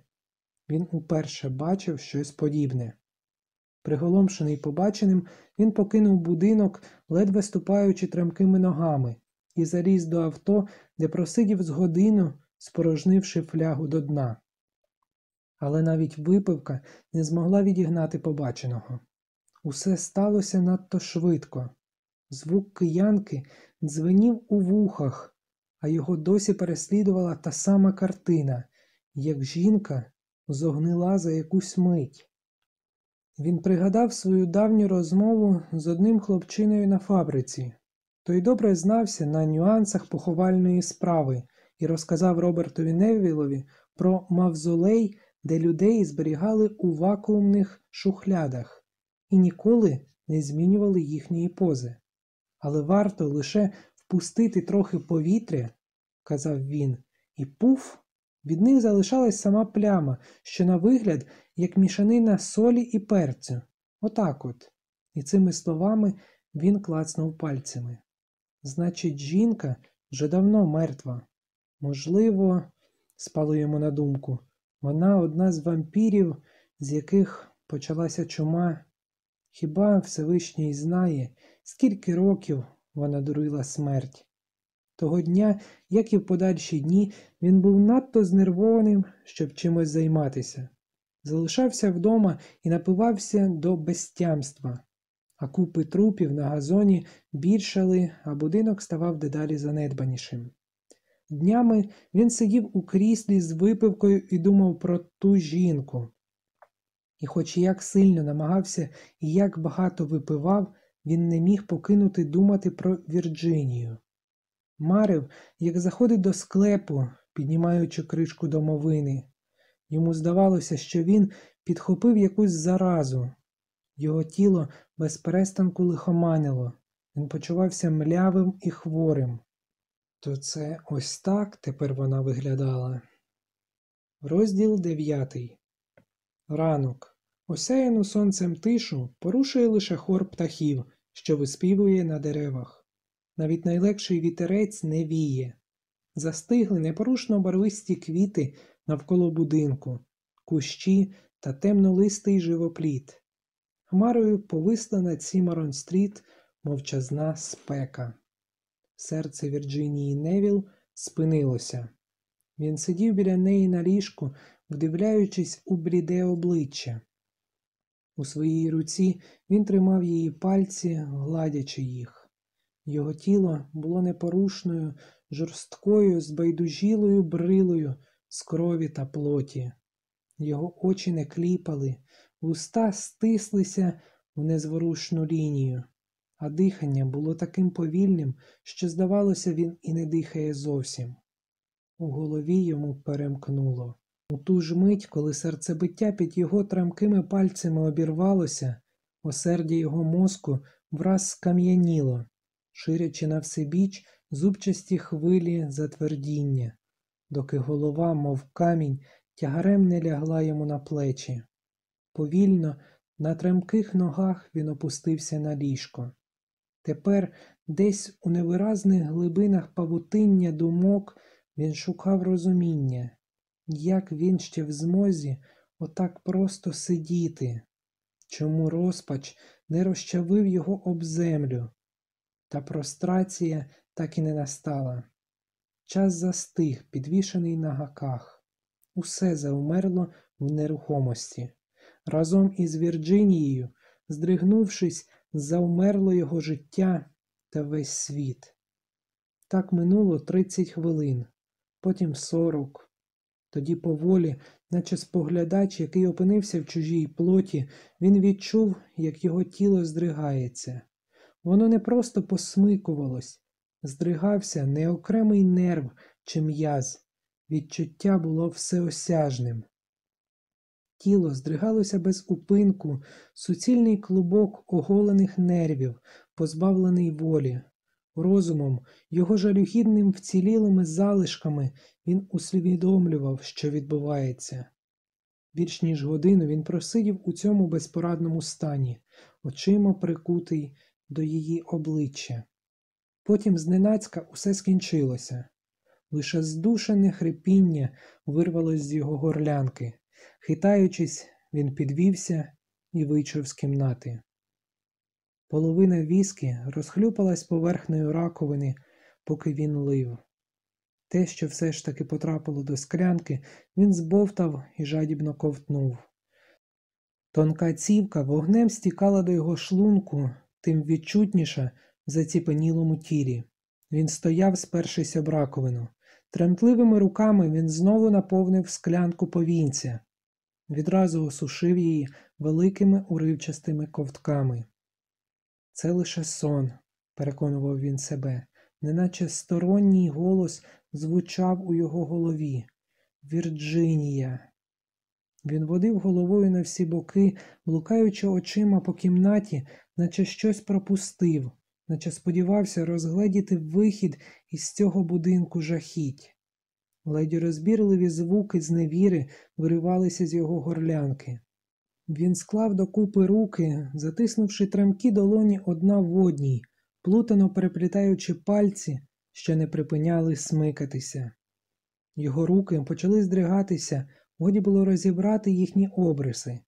Він уперше бачив щось подібне. Приголомшений побаченим, він покинув будинок, ледве ступаючи тремкими ногами, і заліз до авто, де просидів з годину, спорожнивши флягу до дна. Але навіть випивка не змогла відігнати побаченого. Усе сталося надто швидко. Звук киянки дзвенів у вухах, а його досі переслідувала та сама картина, як жінка зогнила за якусь мить. Він пригадав свою давню розмову з одним хлопчиною на фабриці. Той добре знався на нюансах поховальної справи і розказав Робертові Невілові про мавзолей, де людей зберігали у вакуумних шухлядах і ніколи не змінювали їхньої пози. Але варто лише впустити трохи повітря, казав він, і пуф, від них залишалась сама пляма, що на вигляд, як мішанина солі і перцю. Отак от. І цими словами він клацнув пальцями. Значить, жінка вже давно мертва. Можливо, спало йому на думку, вона одна з вампірів, з яких почалася чума. Хіба Всевишній знає, скільки років вона дурила смерть? Того дня, як і в подальші дні, він був надто знервованим, щоб чимось займатися. Залишався вдома і напивався до безтямства. а купи трупів на газоні більшали, а будинок ставав дедалі занедбанішим. Днями він сидів у кріслі з випивкою і думав про ту жінку. І хоч як сильно намагався і як багато випивав, він не міг покинути думати про Вірджинію. Марив, як заходить до склепу, піднімаючи кришку домовини. Йому здавалося, що він підхопив якусь заразу. Його тіло без перестанку лихоманило, він почувався млявим і хворим. То це ось так тепер вона виглядала. Розділ дев'ятий. Ранок. Осяяну сонцем тишу порушує лише хор птахів, що виспівує на деревах. Навіть найлегший вітерець не віє. Застигли непорушно барвисті квіти навколо будинку, кущі та темнолистий живопліт. Хмарою повисла над Сімарон-стріт мовчазна спека. Серце Вірджинії Невіл спинилося. Він сидів біля неї на ліжку, вдивляючись у бліде обличчя. У своїй руці він тримав її пальці, гладячи їх. Його тіло було непорушною, жорсткою, збайдужілою брилою з крові та плоті. Його очі не кліпали, вуста стислися в незворушну лінію, а дихання було таким повільним, що, здавалося, він і не дихає зовсім. У голові йому перемкнуло. У ту ж мить, коли серцебиття під його тремкими пальцями обірвалося, осердя його мозку враз скам'яніло, ширячи на всебіч зубчасті хвилі затвердіння, доки голова, мов камінь, тягарем не лягла йому на плечі. Повільно, на тремких ногах він опустився на ліжко. Тепер десь у невиразних глибинах павутиння думок він шукав розуміння, як він ще в змозі отак просто сидіти, чому розпач не розчавив його об землю, та прострація так і не настала. Час застиг, підвішений на гаках. Усе заумерло в нерухомості. Разом із Вірджинією, здригнувшись, заумерло його життя та весь світ. Так минуло тридцять хвилин, потім сорок. Тоді поволі, наче споглядач, який опинився в чужій плоті, він відчув, як його тіло здригається. Воно не просто посмикувалось, здригався не окремий нерв чи м'яз, відчуття було всеосяжним. Тіло здригалося без упинку, суцільний клубок оголених нервів, позбавлений волі. Розумом, його жалюгідним вцілілими залишками він усвідомлював, що відбувається. Більш ніж годину він просидів у цьому безпорадному стані, очима прикутий до її обличчя. Потім зненацька усе скінчилося. Лише здушене хрипіння вирвалось з його горлянки. Хитаючись, він підвівся і вийшов з кімнати. Половина віскі розхлюпалась поверхнею раковини, поки він лив. Те, що все ж таки потрапило до склянки, він збовтав і жадібно ковтнув. Тонка цівка вогнем стікала до його шлунку, тим відчутніша в заціпенілому тілі. Він стояв, спершись об раковину. Тремтливими руками він знову наповнив склянку повінця, відразу осушив її великими уривчастими ковтками. Це лише сон, переконував він себе, неначе сторонній голос звучав у його голові. Вірджинія. Він водив головою на всі боки, блукаючи очима по кімнаті, наче щось пропустив, наче сподівався розгледіти вихід із цього будинку жахіть. Ледь розбірливі звуки з невіри виривалися з його горлянки. Він склав докупи руки, затиснувши тремкі долоні одна в одній, плутано переплітаючи пальці, що не припиняли смикатися. Його руки почали здригатися, годі було розібрати їхні обриси.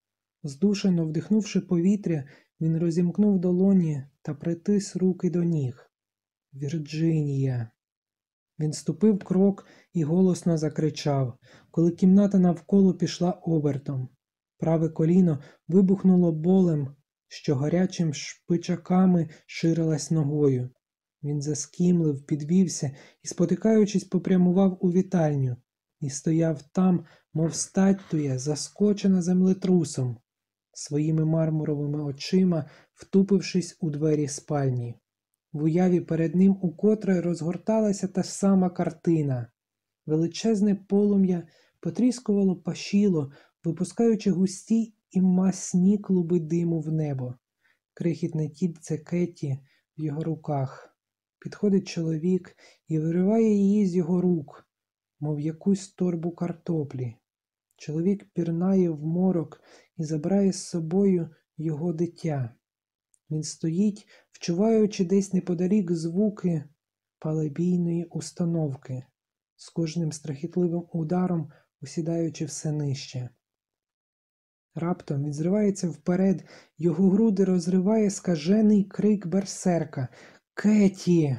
Здушено вдихнувши повітря, він розімкнув долоні та притис руки до ніг. Вірджинія. Він ступив крок і голосно закричав, коли кімната навколо пішла обертом. Праве коліно вибухнуло болем, що гарячим шпичаками ширилась ногою. Він заскімлив, підвівся і, спотикаючись, попрямував у вітальню і стояв там, мов статтуя, заскочена землетрусом, своїми мармуровими очима втупившись у двері спальні. В уяві перед ним укотре розгорталася та сама картина. Величезне полум'я потріскувало пашіло, випускаючи густі і масні клуби диму в небо. Крихітне тільце Кетті в його руках. Підходить чоловік і вириває її з його рук, мов якусь торбу картоплі. Чоловік пірнає в морок і забирає з собою його дитя. Він стоїть, вчуваючи десь неподалік звуки палебійної установки, з кожним страхітливим ударом усідаючи все нижче. Раптом він зривається вперед, його груди розриває скажений крик берсерка Кеті.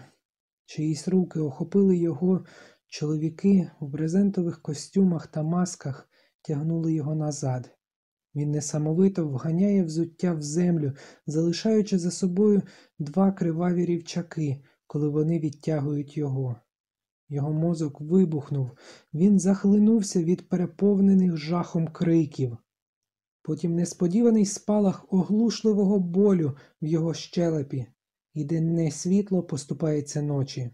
Чиїсь руки охопили його чоловіки в брезентових костюмах та масках тягнули його назад. Він несамовито вганяє взуття в землю, залишаючи за собою два криваві рівчаки, коли вони відтягують його. Його мозок вибухнув, він захлинувся від переповнених жахом криків. Потім несподіваний спалах оглушливого болю в його щелепі, і денне світло поступається ночі.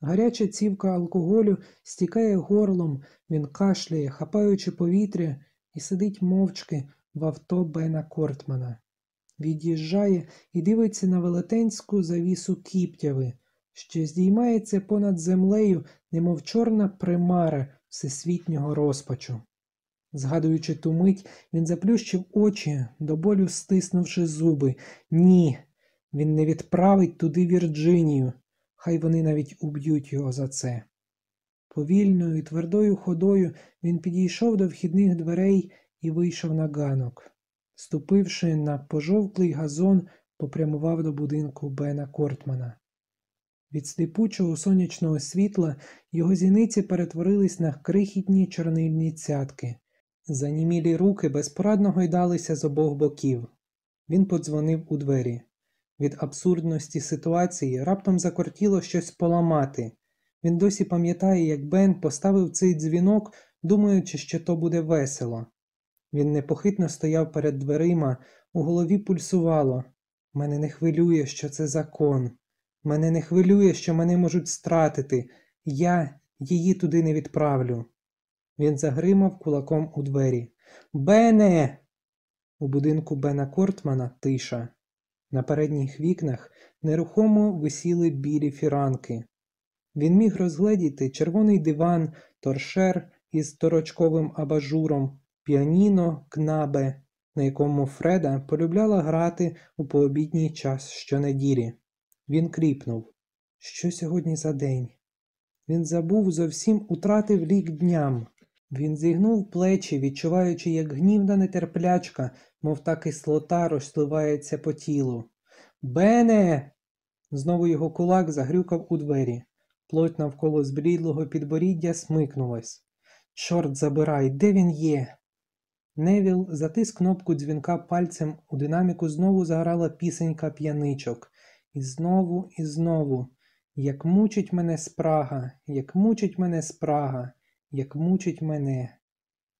Гаряча цівка алкоголю стікає горлом, він кашляє, хапаючи повітря, і сидить мовчки в авто Бена Кортмана. Від'їжджає і дивиться на велетенську завісу кіптяви, що здіймається понад землею, немов чорна примара всесвітнього розпачу. Згадуючи ту мить, він заплющив очі, до болю стиснувши зуби. Ні, він не відправить туди Вірджинію, хай вони навіть уб'ють його за це. Повільною і твердою ходою він підійшов до вхідних дверей і вийшов на ганок. Ступивши на пожовклий газон, попрямував до будинку Бена Кортмана. Від сліпучого сонячного світла його зіниці перетворились на крихітні чорнильні цятки. Занімілі руки безпорадно гойдалися з обох боків. Він подзвонив у двері. Від абсурдності ситуації раптом закортіло щось поламати. Він досі пам'ятає, як Бен поставив цей дзвінок, думаючи, що то буде весело. Він непохитно стояв перед дверима, у голові пульсувало. Мене не хвилює, що це закон. Мене не хвилює, що мене можуть стратити. Я її туди не відправлю. Він загримав кулаком у двері. Бене! У будинку Бена Кортмана тиша. На передніх вікнах нерухомо висіли білі фіранки. Він міг розгледіти червоний диван, торшер із торочковим абажуром, піаніно, кнабе, на якому Фреда полюбляла грати у пообідній час щонеділі. Він кріпнув. Що сьогодні за день? Він забув зовсім утратив лік дням. Він зігнув плечі, відчуваючи, як гнівна нетерплячка, мов та кислота розсливається по тілу. Бене! Знову його кулак загрюкав у двері. Плоть навколо зблідлого підборіддя смикнулась. Чорт забирай, де він є? Невіл затис кнопку дзвінка пальцем, у динаміку знову заграла пісенька п'яничок. І знову, і знову. Як мучить мене спрага, як мучить мене спрага, як мучить мене.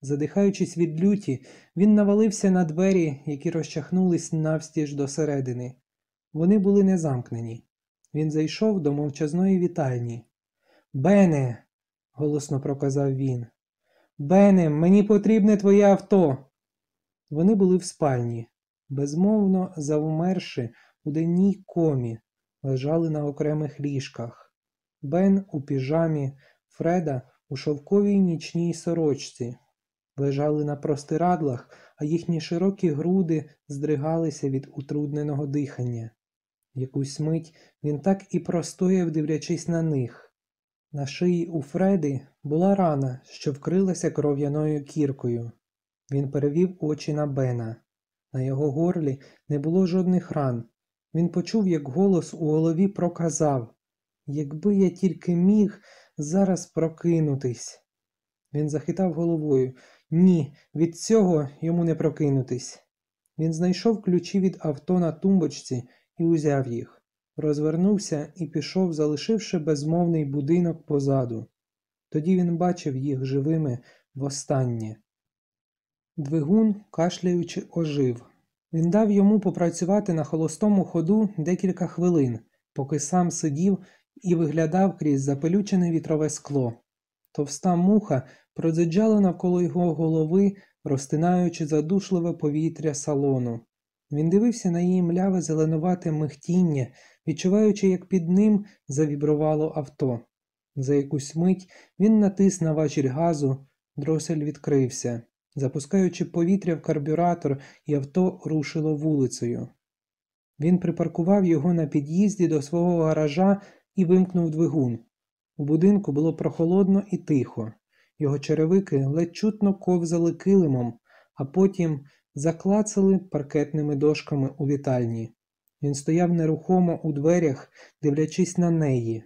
Задихаючись від люті, він навалився на двері, які розчахнулись навстіж до середини. Вони були не замкнені. Він зайшов до мовчазної вітальні. Бене, голосно проказав він. Бене, мені потрібне твоє авто. Вони були в спальні, безмовно завмерши у денній комі, лежали на окремих ліжках. Бен у піжамі, Фреда у шовковій нічній сорочці. Лежали на простирадлах, а їхні широкі груди здригалися від утрудненого дихання. Якусь мить він так і простояв, дивлячись на них. На шиї у Фреди була рана, що вкрилася кров'яною кіркою. Він перевів очі на Бена. На його горлі не було жодних ран. Він почув, як голос у голові проказав Якби я тільки міг зараз прокинутись. Він захитав головою. Ні, від цього йому не прокинутись. Він знайшов ключі від авто на тумбочці і узяв їх, розвернувся і пішов, залишивши безмовний будинок позаду. Тоді він бачив їх живими востаннє. Двигун, кашляючи, ожив. Він дав йому попрацювати на холостому ходу декілька хвилин, поки сам сидів і виглядав крізь запелючене вітрове скло. Товста муха продзиджала навколо його голови, розтинаючи задушливе повітря салону. Він дивився на її мляве зеленувате михтіння, відчуваючи, як під ним завібрувало авто. За якусь мить він натис на важіль газу, дросель відкрився. Запускаючи повітря в карбюратор, і авто рушило вулицею. Він припаркував його на під'їзді до свого гаража і вимкнув двигун. У будинку було прохолодно і тихо. Його черевики ледь чутно ковзали килимом, а потім заклацали паркетними дошками у вітальні. Він стояв нерухомо у дверях, дивлячись на неї.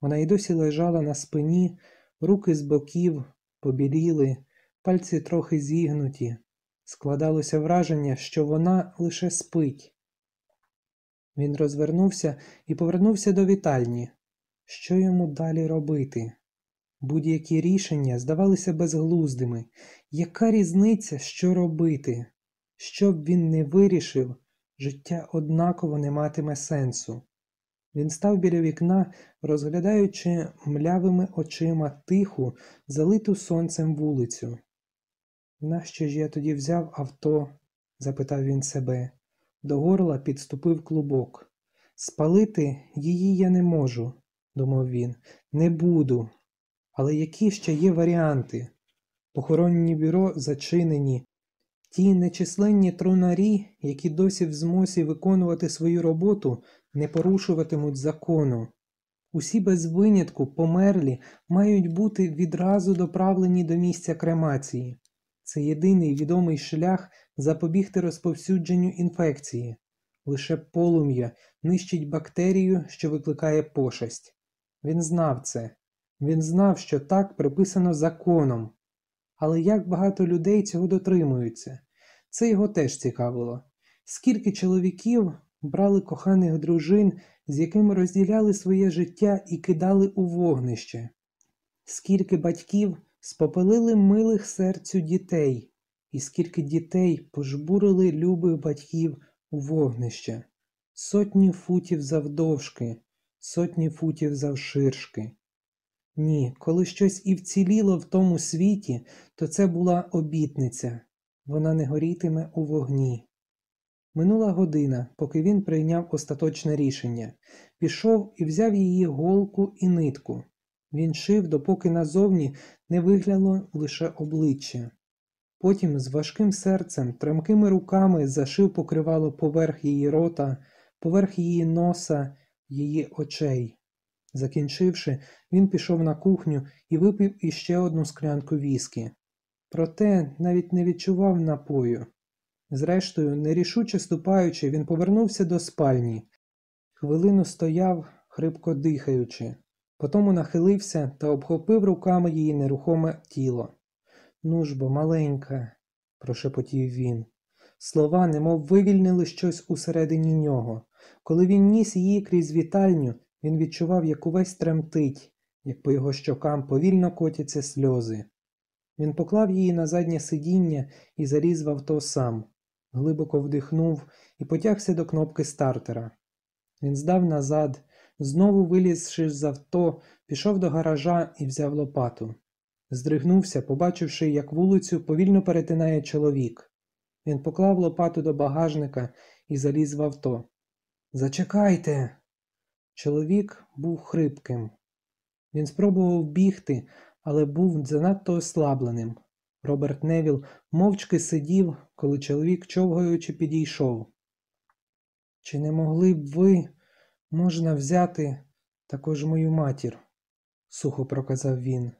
Вона й досі лежала на спині, руки з боків побіліли, пальці трохи зігнуті. Складалося враження, що вона лише спить. Він розвернувся і повернувся до вітальні. Що йому далі робити? Будь-які рішення здавалися безглуздими. Яка різниця, що робити? Що б він не вирішив, життя однаково не матиме сенсу. Він став біля вікна, розглядаючи млявими очима тиху, залиту сонцем вулицю. Нащо ж я тоді взяв авто? запитав він себе. До горла підступив клубок. Спалити її я не можу, думав він, не буду. Але які ще є варіанти? Похоронні бюро зачинені, ті нечисленні трунарі, які досі в змосі виконувати свою роботу, не порушуватимуть закону. Усі без винятку померлі мають бути відразу доправлені до місця кремації. Це єдиний відомий шлях запобігти розповсюдженню інфекції. Лише полум'я нищить бактерію, що викликає пошесть. Він знав це. Він знав, що так приписано законом. Але як багато людей цього дотримуються, це його теж цікавило. Скільки чоловіків брали коханих дружин, з якими розділяли своє життя і кидали у вогнище, скільки батьків спопелили милих серцю дітей, і скільки дітей пожбурили любих батьків у вогнище, сотні футів завдовжки, сотні футів завширшки. Ні, коли щось і вціліло в тому світі, то це була обітниця вона не горітиме у вогні. Минула година, поки він прийняв остаточне рішення, пішов і взяв її голку і нитку. Він шив, допоки назовні не вигляло лише обличчя. Потім з важким серцем, тремкими руками зашив покривало поверх її рота, поверх її носа, її очей. Закінчивши, він пішов на кухню і випив іще одну склянку віскі. Проте навіть не відчував напою. Зрештою, нерішуче ступаючи, він повернувся до спальні. Хвилину стояв, хрипко дихаючи, потому нахилився та обхопив руками її нерухоме тіло. Ну ж маленька, прошепотів він. Слова немов вивільнили щось усередині нього. Коли він ніс її крізь вітальню, він відчував, як увесь тремтить, як по його щокам повільно котяться сльози. Він поклав її на заднє сидіння і заліз в авто сам, глибоко вдихнув і потягся до кнопки стартера. Він здав назад, знову вилізши з авто, пішов до гаража і взяв лопату. Здригнувся, побачивши, як вулицю повільно перетинає чоловік. Він поклав лопату до багажника і заліз в авто. Зачекайте. Чоловік був хрипким. Він спробував бігти, але був занадто ослабленим. Роберт Невіл мовчки сидів, коли чоловік, човгаючи, підійшов. Чи не могли б ви можна взяти також мою матір? сухо проказав він.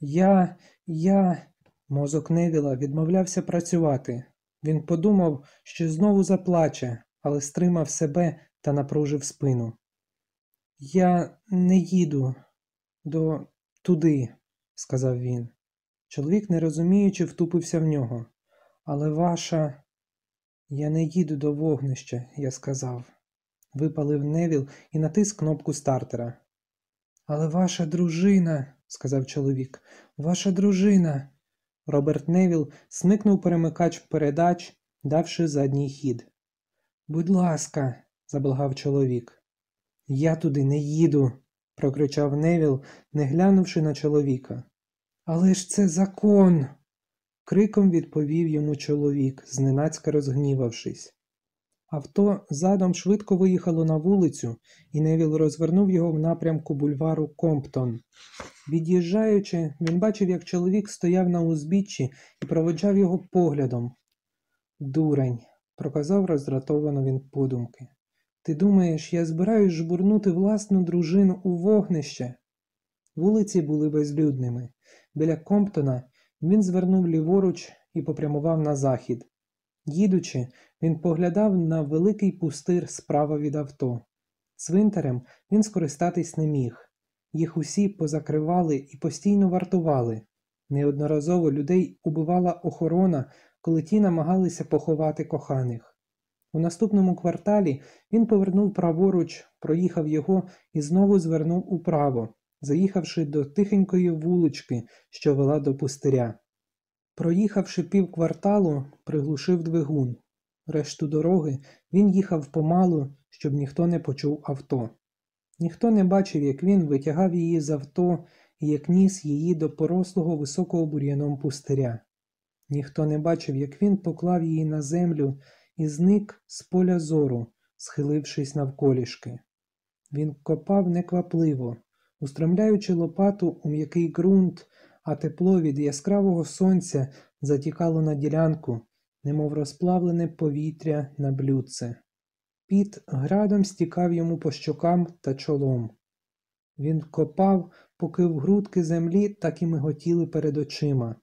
Я, я. Мозок Невіла відмовлявся працювати. Він подумав, що знову заплаче, але стримав себе та напружив спину. Я не їду до туди, сказав він. Чоловік, не розуміючи, втупився в нього. Але ваша. Я не їду до вогнища, я сказав. Випалив Невіл і натис кнопку стартера. Але ваша дружина, сказав чоловік, ваша дружина. Роберт Невіл смикнув перемикач передач, давши задній хід. Будь ласка, заблагав чоловік. Я туди не їду, прокричав Невіл, не глянувши на чоловіка. Але ж це закон. криком відповів йому чоловік, зненацька розгнівавшись. Авто задом швидко виїхало на вулицю, і Невіл розвернув його в напрямку бульвару Комптон. Від'їжджаючи, він бачив, як чоловік стояв на узбіччі і проводжав його поглядом. Дурень, проказав роздратовано він подумки. Ти думаєш, я збираюсь жбурнути власну дружину у вогнище? Вулиці були безлюдними. Біля Комптона він звернув ліворуч і попрямував на захід. Їдучи, він поглядав на великий пустир справа від авто. Цвинтарем він скористатись не міг. Їх усі позакривали і постійно вартували. Неодноразово людей убивала охорона, коли ті намагалися поховати коханих. У наступному кварталі він повернув праворуч, проїхав його і знову звернув управо, заїхавши до тихенької вулички, що вела до пустиря. Проїхавши півкварталу, приглушив двигун. Решту дороги він їхав помалу, щоб ніхто не почув авто. Ніхто не бачив, як він витягав її з авто і як ніс її до порослого високого бур'яном пустиря. Ніхто не бачив, як він поклав її на землю і зник з поля зору, схилившись навколішки. Він копав неквапливо, устромляючи лопату у м'який ґрунт, а тепло від яскравого сонця затікало на ділянку, немов розплавлене повітря на блюдце. Піт градом стікав йому по щокам та чолом. Він копав, поки в грудки землі так і миготіли перед очима.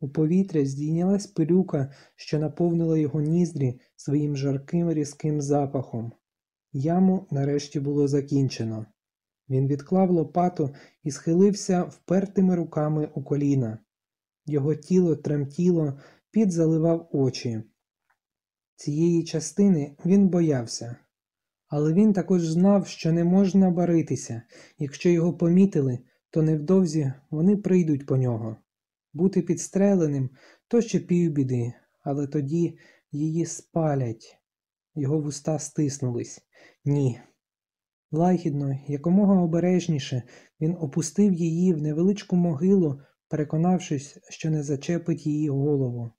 У повітря здійнялась пилюка, що наповнила його ніздрі своїм жарким різким запахом. Яму нарешті було закінчено. Він відклав лопату і схилився впертими руками у коліна. Його тіло тремтіло, під заливав очі. Цієї частини він боявся, але він також знав, що не можна баритися, якщо його помітили, то невдовзі вони прийдуть по нього. Бути підстреленим то ще півбіди, але тоді її спалять. Його вуста стиснулись. Ні. Лагідно, якомога обережніше, він опустив її в невеличку могилу, переконавшись, що не зачепить її голову.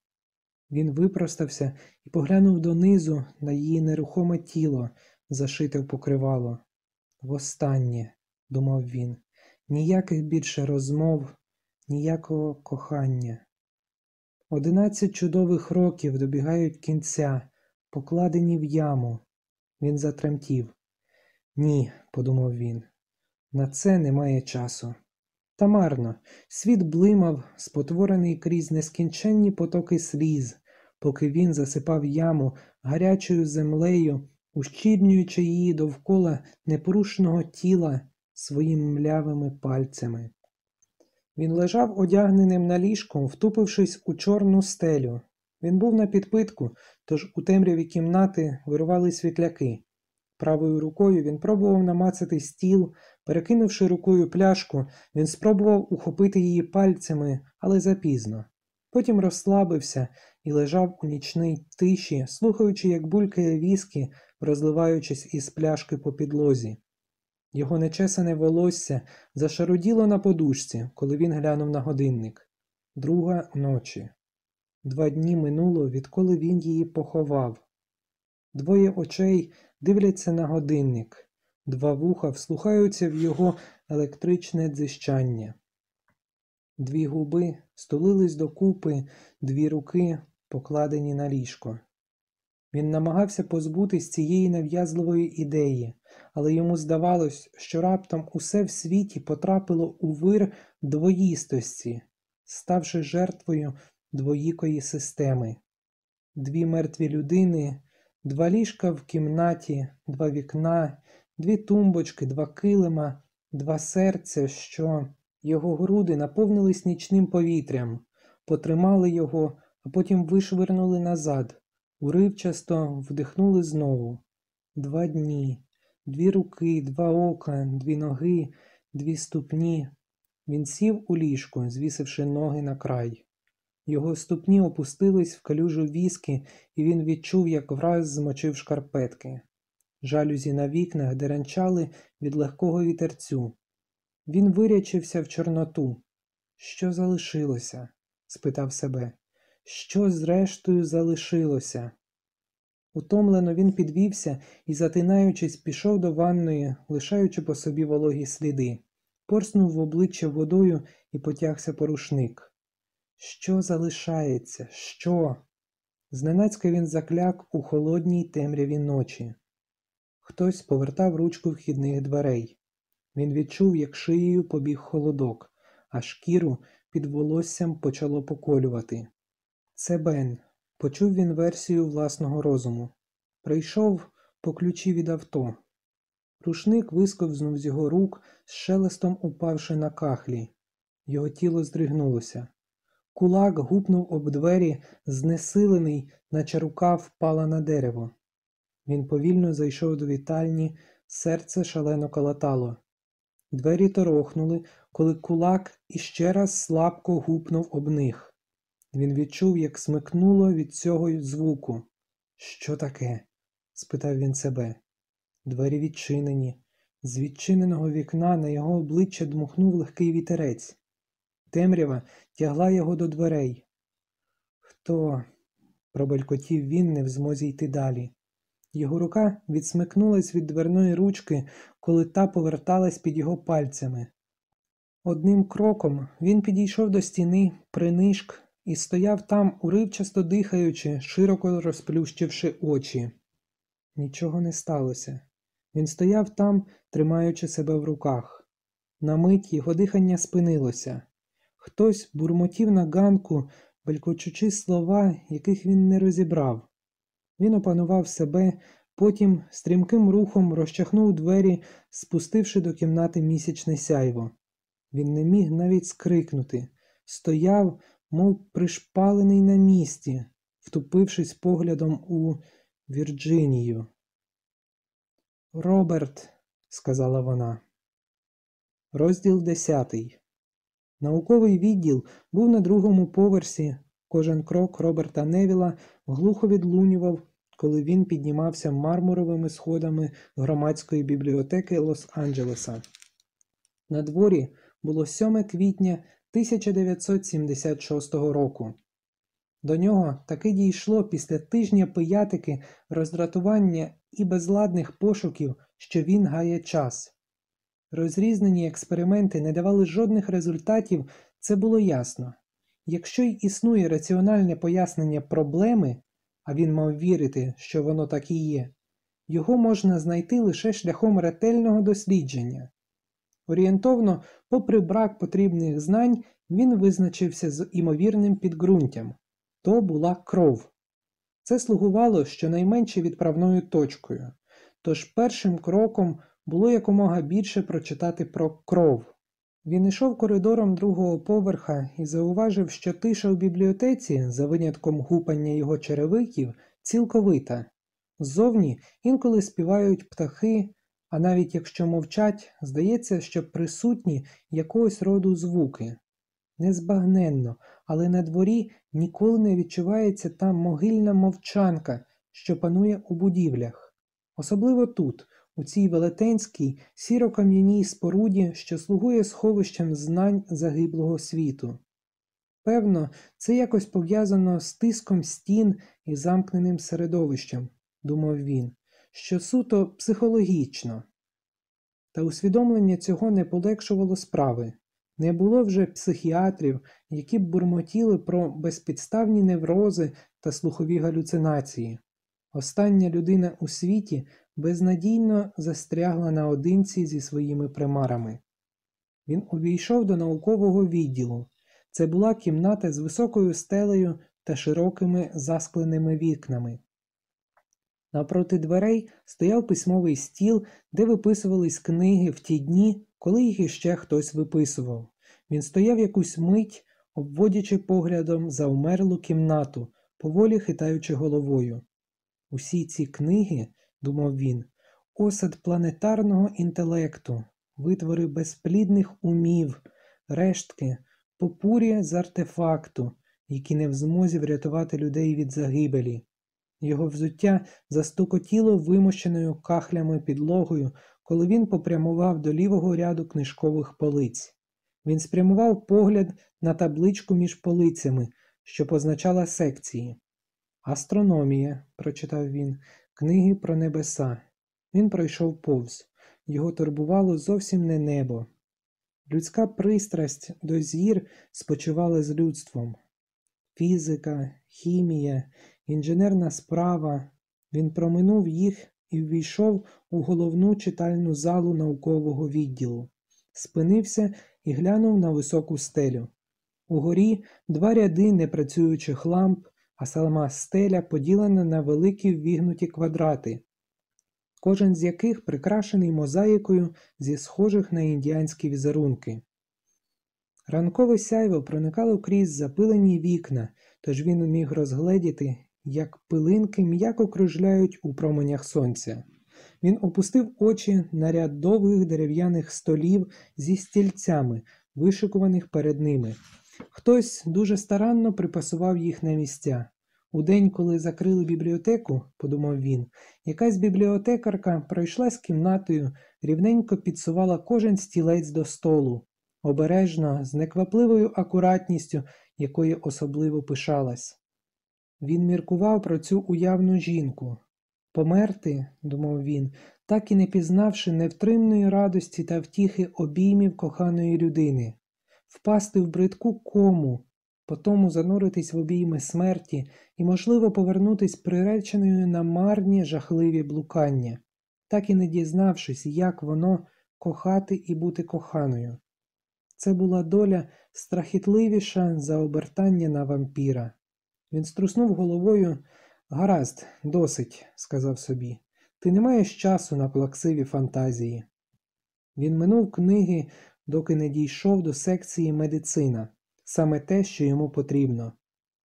Він випростався і поглянув донизу на її нерухоме тіло, зашите в покривало. Востаннє, думав він, ніяких більше розмов, ніякого кохання. Одинадцять чудових років добігають кінця, покладені в яму. Він затремтів. Ні, подумав він, на це немає часу. Та марно, світ блимав, спотворений крізь нескінченні потоки сліз, поки він засипав яму гарячою землею, ущільнюючи її довкола непорушного тіла своїми млявими пальцями. Він лежав одягненим на ліжком, втупившись у чорну стелю. Він був на підпитку, тож у темряві кімнати вирували світляки. Правою рукою він пробував намацати стіл, перекинувши рукою пляшку, він спробував ухопити її пальцями, але запізно. Потім розслабився і лежав у нічній тиші, слухаючи, як булькає віскі, розливаючись із пляшки по підлозі. Його нечесане волосся зашаруділо на подушці, коли він глянув на годинник. Друга ночі. Два дні минуло, відколи він її поховав. Двоє очей дивляться на годинник, два вуха вслухаються в його електричне дзищання. Дві губи стулились докупи, дві руки покладені на ліжко. Він намагався позбутись цієї нав'язливої ідеї, але йому здавалось, що раптом усе в світі потрапило у вир двоїстості, ставши жертвою двоїкої системи. Дві мертві людини, два ліжка в кімнаті, два вікна, дві тумбочки, два килима, два серця, що його груди наповнились нічним повітрям, потримали його, а потім вишвирнули назад, Уривчасто вдихнули знову. Два дні, дві руки, два ока, дві ноги, дві ступні. Він сів у ліжку, звісивши ноги на край. Його ступні опустились в калюжу віски, і він відчув, як враз змочив шкарпетки. Жалюзі на вікнах деренчали від легкого вітерцю. Він вирячився в Чорноту. Що залишилося? спитав себе. Що зрештою залишилося? Утомлено він підвівся і, затинаючись, пішов до ванної, лишаючи по собі вологі сліди, порснув в обличчя водою і потягся по рушник. Що залишається? Що? Зненацька він закляк у холодній темряві ночі. Хтось повертав ручку вхідних дверей. Він відчув, як шиєю побіг холодок, а шкіру під волоссям почало поколювати. Це Бен. Почув він версію власного розуму. Прийшов по ключі від авто. Рушник висковзнув з його рук, з шелестом упавши на кахлі. Його тіло здригнулося. Кулак гупнув об двері, знесилений, наче рука впала на дерево. Він повільно зайшов до вітальні, серце шалено калатало. Двері торохнули, коли кулак іще раз слабко гупнув об них. Він відчув, як смикнуло від цього звуку. Що таке? спитав він себе. Двері відчинені. З відчиненого вікна на його обличчя дмухнув легкий вітерець. Темрява тягла його до дверей. Хто? пробелькотів він, не в змозі йти далі. Його рука відсмикнулась від дверної ручки, коли та поверталась під його пальцями. Одним кроком він підійшов до стіни, принишк, і стояв там, уривчасто дихаючи, широко розплющивши очі. Нічого не сталося. Він стояв там, тримаючи себе в руках. На мить його дихання спинилося. Хтось бурмотів на ганку, белькочучи слова, яких він не розібрав. Він опанував себе, потім стрімким рухом розчахнув двері, спустивши до кімнати місячне сяйво. Він не міг навіть скрикнути, стояв, мов пришпалений на місці, втупившись поглядом у Вірджинію. Роберт, сказала вона. Розділ десятий. Науковий відділ був на другому поверсі. Кожен крок Роберта Невіла глухо відлунював, коли він піднімався мармуровими сходами громадської бібліотеки Лос-Анджелеса. На дворі було 7 квітня 1976 року. До нього таки дійшло після тижня пиятики, роздратування і безладних пошуків, що він гає час. Розрізнені експерименти не давали жодних результатів, це було ясно. Якщо й існує раціональне пояснення проблеми, а він мав вірити, що воно так і є, його можна знайти лише шляхом ретельного дослідження. Орієнтовно, попри брак потрібних знань, він визначився з імовірним підґрунтям то була кров. Це слугувало щонайменше відправною точкою, тож першим кроком було якомога більше прочитати про кров. Він йшов коридором другого поверха і зауважив, що тиша в бібліотеці, за винятком гупання його черевиків, цілковита. Ззовні інколи співають птахи, а навіть якщо мовчать, здається, що присутні якогось роду звуки. Незбагненно, але на дворі ніколи не відчувається та могильна мовчанка, що панує у будівлях. Особливо тут, у цій велетенській сіро-кам'яній споруді, що слугує сховищем знань загиблого світу. Певно, це якось пов'язано з тиском стін і замкненим середовищем, думав він, що суто психологічно. Та усвідомлення цього не полегшувало справи. Не було вже психіатрів, які б бурмотіли про безпідставні неврози та слухові галюцинації. Остання людина у світі безнадійно застрягла наодинці зі своїми примарами. Він увійшов до наукового відділу. Це була кімната з високою стелею та широкими заскленими вікнами. Напроти дверей стояв письмовий стіл, де виписувались книги в ті дні, коли їх іще хтось виписував. Він стояв якусь мить, обводячи поглядом заумерлу кімнату, поволі хитаючи головою. Усі ці книги, думав він, осад планетарного інтелекту, витвори безплідних умів, рештки, попурі з артефакту, які не в змозі врятувати людей від загибелі. Його взуття застукотіло вимощеною кахлями підлогою, коли він попрямував до лівого ряду книжкових полиць. Він спрямував погляд на табличку між полицями, що позначала секції. Астрономія, прочитав він, книги про небеса. Він пройшов повз. Його турбувало зовсім не небо. Людська пристрасть до зір спочивала з людством. Фізика, хімія, інженерна справа. Він проминув їх і ввійшов у головну читальну залу наукового відділу, спинився і глянув на високу стелю. Угорі два ряди непрацюючих ламп, а сама стеля поділена на великі ввігнуті квадрати, кожен з яких прикрашений мозаїкою зі схожих на індіанські візерунки. Ранкове сяйво проникало крізь запилені вікна, тож він міг розгледіти, як пилинки м'яко кружляють у променях сонця. Він опустив очі на ряд довгих дерев'яних столів зі стільцями, вишикуваних перед ними. Хтось дуже старанно припасував їх на місця. У день, коли закрили бібліотеку, подумав він, якась бібліотекарка пройшла з кімнатою, рівненько підсувала кожен стілець до столу, обережно, з неквапливою акуратністю, якою особливо пишалась. Він міркував про цю уявну жінку. Померти, думав він, так і не пізнавши невтримної радості та втіхи обіймів коханої людини, впасти в бридку кому, потому зануритись в обійми смерті і, можливо, повернутись приреченою на марні жахливі блукання, так і не дізнавшись, як воно кохати і бути коханою. Це була доля страхітливіша за обертання на вампіра. Він струснув головою. Гаразд, досить, сказав собі. Ти не маєш часу на плаксиві фантазії. Він минув книги, доки не дійшов до секції медицина, саме те, що йому потрібно.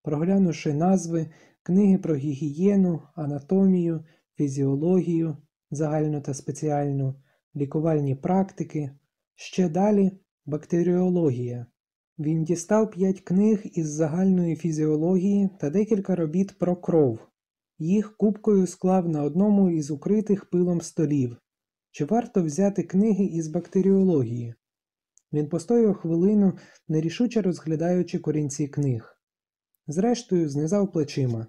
Проглянувши назви, книги про гігієну, анатомію, фізіологію, загальну та спеціальну, лікувальні практики, ще далі бактеріологія. Він дістав п'ять книг із загальної фізіології та декілька робіт про кров. Їх купкою склав на одному із укритих пилом столів. Чи варто взяти книги із бактеріології? Він постояв хвилину, нерішуче розглядаючи корінці книг. Зрештою, знизав плечима.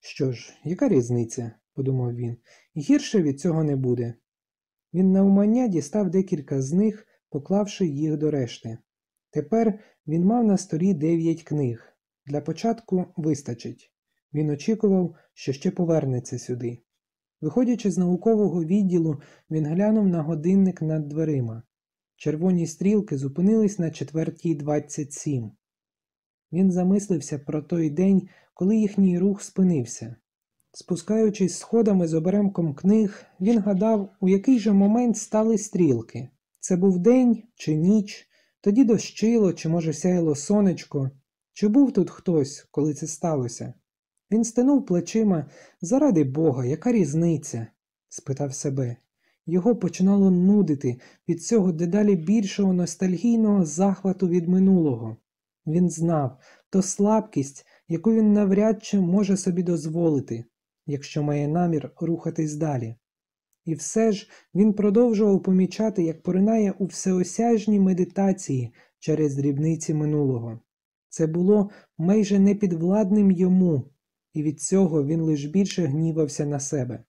Що ж, яка різниця? подумав він, гірше від цього не буде. Він навмання дістав декілька з них, поклавши їх до решти. Тепер він мав на столі дев'ять книг. Для початку вистачить. Він очікував, що ще повернеться сюди. Виходячи з наукового відділу, він глянув на годинник над дверима. Червоні стрілки зупинились на четвертій двадцять сім. Він замислився про той день, коли їхній рух спинився. Спускаючись сходами з оберемком книг, він гадав, у який же момент стали стрілки. Це був день чи ніч, тоді дощило, чи, може, сяяло сонечко. Чи був тут хтось, коли це сталося? Він стинув плечима заради бога, яка різниця? спитав себе. Його починало нудити від цього дедалі більшого ностальгійного захвату від минулого. Він знав то слабкість, яку він навряд чи може собі дозволити, якщо має намір рухатись далі. І все ж він продовжував помічати, як поринає у всеосяжній медитації через дрібниці минулого. Це було майже непідвладним йому, і від цього він лише більше гнівався на себе.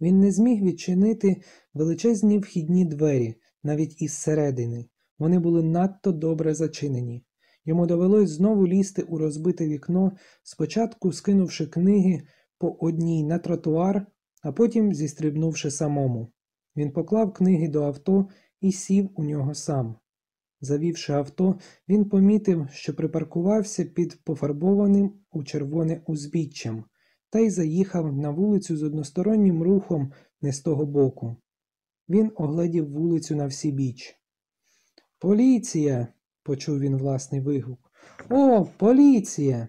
Він не зміг відчинити величезні вхідні двері, навіть із середини. Вони були надто добре зачинені. Йому довелось знову лізти у розбите вікно, спочатку скинувши книги по одній на тротуар, а потім зістрибнувши самому. Він поклав книги до авто і сів у нього сам. Завівши авто, він помітив, що припаркувався під пофарбованим у червоне узбіччям, та й заїхав на вулицю з одностороннім рухом не з того боку. Він огледів вулицю на всі біч. Поліція! почув він власний вигук. О, поліція!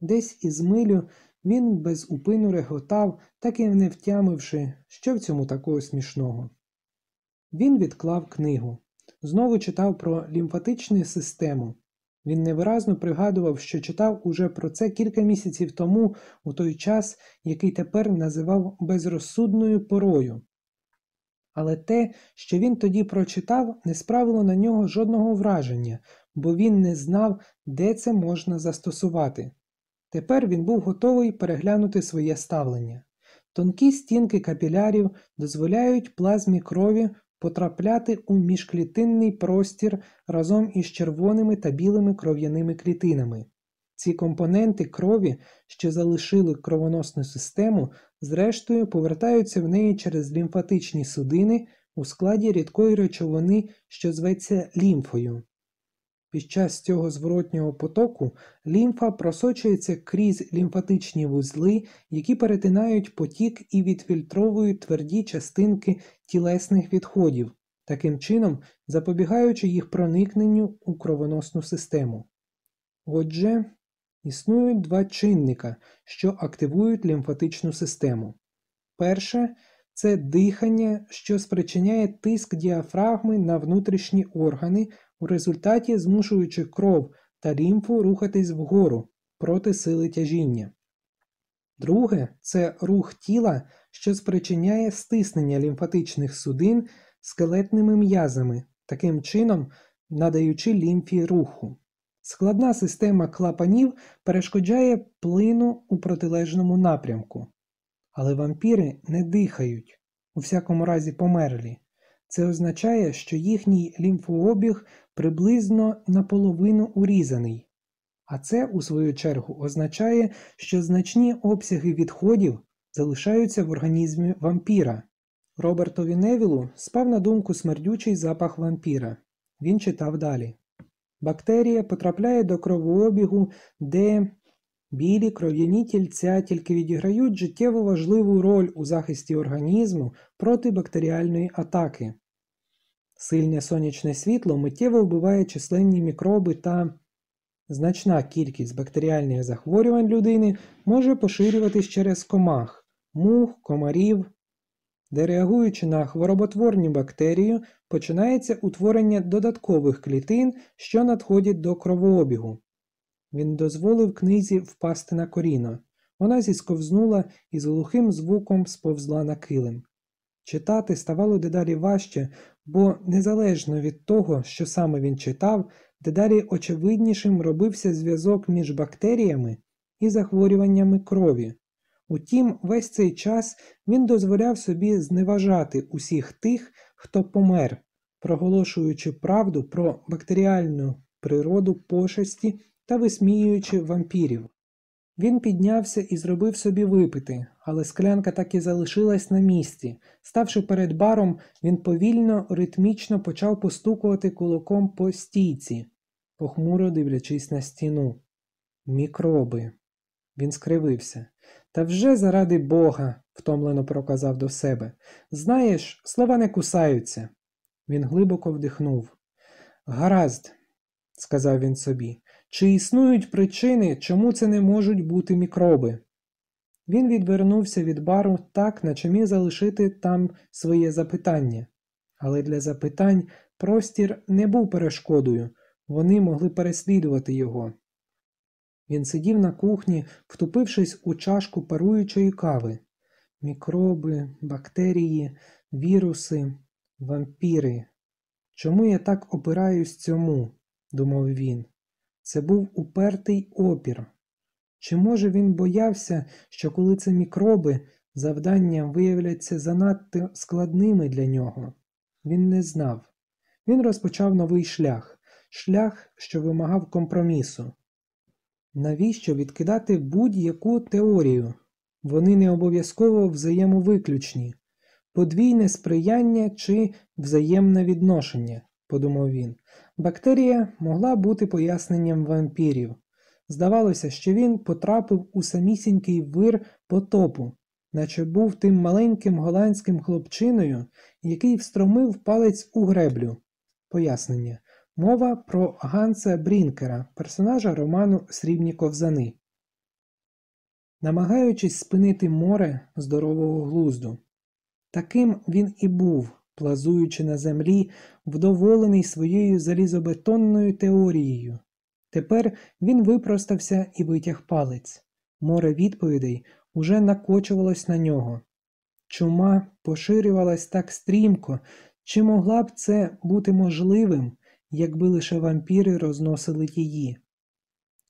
Десь із милю Він без упину реготав, так і не втямивши, що в цьому такого смішного. Він відклав книгу, знову читав про лімфатичну систему. Він невиразно пригадував, що читав уже про це кілька місяців тому, у той час, який тепер називав безрозсудною порою. Але те, що він тоді прочитав, не справило на нього жодного враження, бо він не знав, де це можна застосувати. Тепер він був готовий переглянути своє ставлення. Тонкі стінки капілярів дозволяють плазмі крові потрапляти у міжклітинний простір разом із червоними та білими кров'яними клітинами. Ці компоненти крові, що залишили кровоносну систему, зрештою повертаються в неї через лімфатичні судини у складі рідкої речовини, що зветься лімфою. Під час цього зворотнього потоку лімфа просочується крізь лімфатичні вузли, які перетинають потік і відфільтровують тверді частинки тілесних відходів, таким чином запобігаючи їх проникненню у кровоносну систему. Отже, існують два чинника, що активують лімфатичну систему. Перше це дихання, що спричиняє тиск діафрагми на внутрішні органи, у результаті змушуючи кров та лімфу рухатись вгору проти сили тяжіння. Друге це рух тіла, що спричиняє стиснення лімфатичних судин скелетними м'язами, таким чином надаючи лімфі руху. Складна система клапанів перешкоджає плину у протилежному напрямку. Але вампіри не дихають, у всякому разі померлі. Це означає, що їхній лімфообіг приблизно наполовину урізаний, а це, у свою чергу, означає, що значні обсяги відходів залишаються в організмі вампіра. Робертові Невілу спав на думку смердючий запах вампіра. Він читав далі. Бактерія потрапляє до кровообігу, де білі кров'яні тільця тільки відіграють життєво важливу роль у захисті організму проти бактеріальної атаки. Сильне сонячне світло миттєво вбиває численні мікроби та значна кількість бактеріальних захворювань людини може поширюватись через комах, мух, комарів, де реагуючи на хвороботворні бактерії, починається утворення додаткових клітин, що надходять до кровообігу. Він дозволив книзі впасти на коріно. Вона зісковзнула і з глухим звуком сповзла на килим. Читати ставало дедалі важче, бо незалежно від того, що саме він читав, дедалі очевиднішим робився зв'язок між бактеріями і захворюваннями крові. Утім, весь цей час він дозволяв собі зневажати усіх тих, хто помер, проголошуючи правду про бактеріальну природу пошесті та висміюючи вампірів. Він піднявся і зробив собі випити, але склянка так і залишилась на місці. Ставши перед баром, він повільно, ритмічно почав постукувати кулаком по стійці, похмуро дивлячись на стіну. Мікроби. Він скривився. Та вже заради Бога, втомлено проказав до себе. Знаєш, слова не кусаються. Він глибоко вдихнув. Гаразд, сказав він собі, чи існують причини, чому це не можуть бути мікроби? Він відвернувся від бару так, наче міг залишити там своє запитання, але для запитань простір не був перешкодою, вони могли переслідувати його. Він сидів на кухні, втупившись у чашку паруючої кави. Мікроби, бактерії, віруси, вампіри. Чому я так опираюсь цьому? думав він. Це був упертий опір. Чи може він боявся, що коли це мікроби, завдання виявляться занадто складними для нього? Він не знав. Він розпочав новий шлях, шлях, що вимагав компромісу. Навіщо відкидати будь-яку теорію? Вони не обов'язково взаємовиключні, подвійне сприяння чи взаємне відношення, подумав він. Бактерія могла бути поясненням вампірів. Здавалося, що він потрапив у самісінький вир потопу, наче був тим маленьким голландським хлопчиною, який встромив палець у греблю. Пояснення. Мова про Ганса Брінкера, персонажа роману Срібні ковзани. намагаючись спинити море здорового глузду. Таким він і був, плазуючи на землі, вдоволений своєю залізобетонною теорією. Тепер він випростався і витяг палець. Море відповідей уже накочувалось на нього. Чума поширювалась так стрімко, чи могла б це бути можливим, якби лише вампіри розносили її?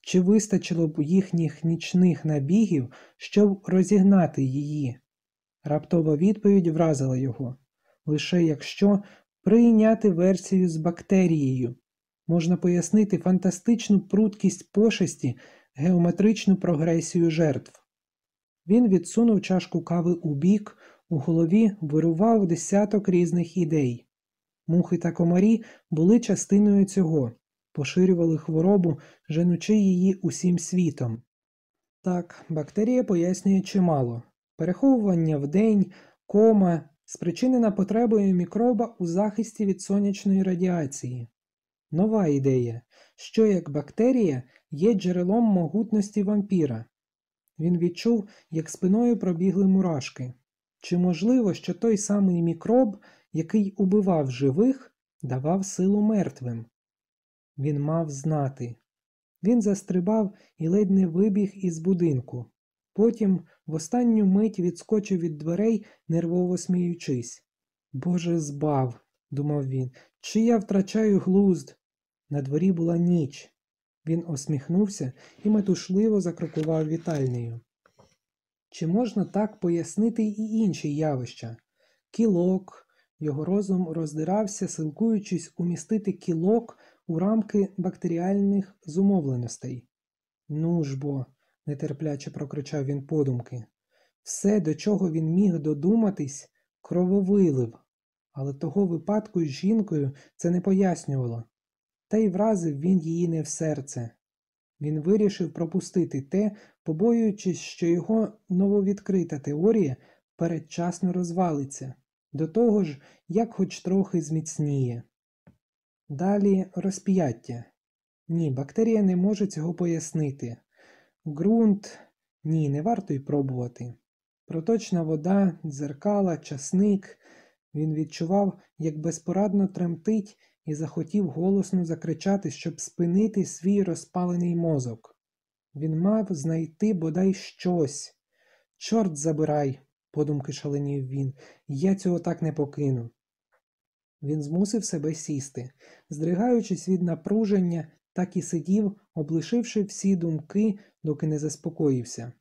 Чи вистачило б їхніх нічних набігів, щоб розігнати її? Раптова відповідь вразила його лише якщо прийняти версію з бактерією, можна пояснити фантастичну пруткість пошесті, геометричну прогресію жертв. Він відсунув чашку кави у бік, у голові вирував десяток різних ідей. Мухи та комарі були частиною цього, поширювали хворобу, женучи її усім світом. Так, бактерія пояснює чимало переховування вдень, кома, спричинена потребою мікроба у захисті від сонячної радіації. Нова ідея, що як бактерія є джерелом могутності вампіра. Він відчув, як спиною пробігли мурашки. Чи можливо, що той самий мікроб, який убивав живих, давав силу мертвим? Він мав знати. Він застрибав і ледь не вибіг із будинку. Потім в останню мить відскочив від дверей, нервово сміючись. Боже збав, думав він, чи я втрачаю глузд? На дворі була ніч. Він осміхнувся і метушливо закрокував вітальнею. Чи можна так пояснити і інші явища? Кілок, його розум роздирався, силкуючись умістити кілок у рамки бактеріальних зумовленостей. Ну ж бо, нетерпляче прокричав він подумки. Все, до чого він міг додуматись, крововилив, але того випадку з жінкою це не пояснювало. Та й вразив він її не в серце. Він вирішив пропустити те, побоюючись, що його нововідкрита теорія передчасно розвалиться, до того ж, як хоч трохи зміцніє. Далі розп'яття. Ні, бактерія не може цього пояснити. Ґрунт ні, не варто й пробувати. Проточна вода, дзеркала, часник. Він відчував, як безпорадно тремтить, і захотів голосно закричати, щоб спинити свій розпалений мозок. Він мав знайти бодай щось. Чорт забирай, подумки шаленів він, я цього так не покину. Він змусив себе сісти, здригаючись від напруження, так і сидів, облишивши всі думки, доки не заспокоївся.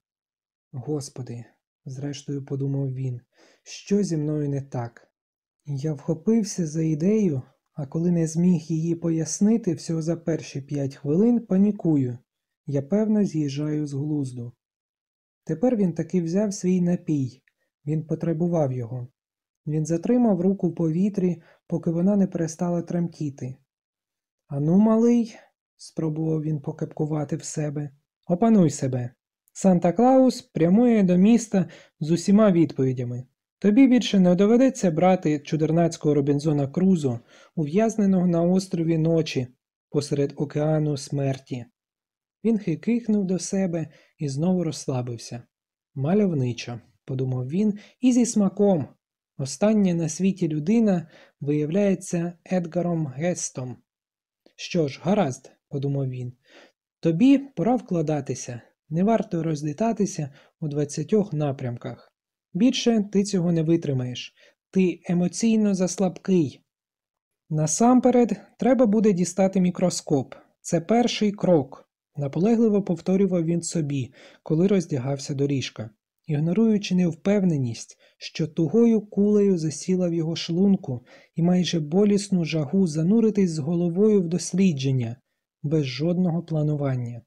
Господи, зрештою подумав він, що зі мною не так? Я вхопився за ідею, а коли не зміг її пояснити всього за перші п'ять хвилин, панікую. Я певно з'їжджаю з глузду. Тепер він таки взяв свій напій, він потребував його. Він затримав руку в повітрі, поки вона не перестала тремтіти. Ану, малий, спробував він покепкувати в себе, опануй себе. Санта Клаус прямує до міста з усіма відповідями. Тобі більше не доведеться брати чудернацького Робінзона Крузо, ув'язненого на острові ночі посеред океану смерті. Він хикихнув до себе і знову розслабився. Мальовничо, подумав він, і зі смаком. Остання на світі людина виявляється Едгаром Гестом. Що ж, гаразд, подумав він, тобі пора вкладатися, не варто роздитатися у двадцятьох напрямках. Більше ти цього не витримаєш, ти емоційно заслабкий. Насамперед, треба буде дістати мікроскоп. Це перший крок, наполегливо повторював він собі, коли роздягався до ліжка, ігноруючи невпевненість, що тугою кулею засіла в його шлунку і майже болісну жагу зануритись з головою в дослідження, без жодного планування.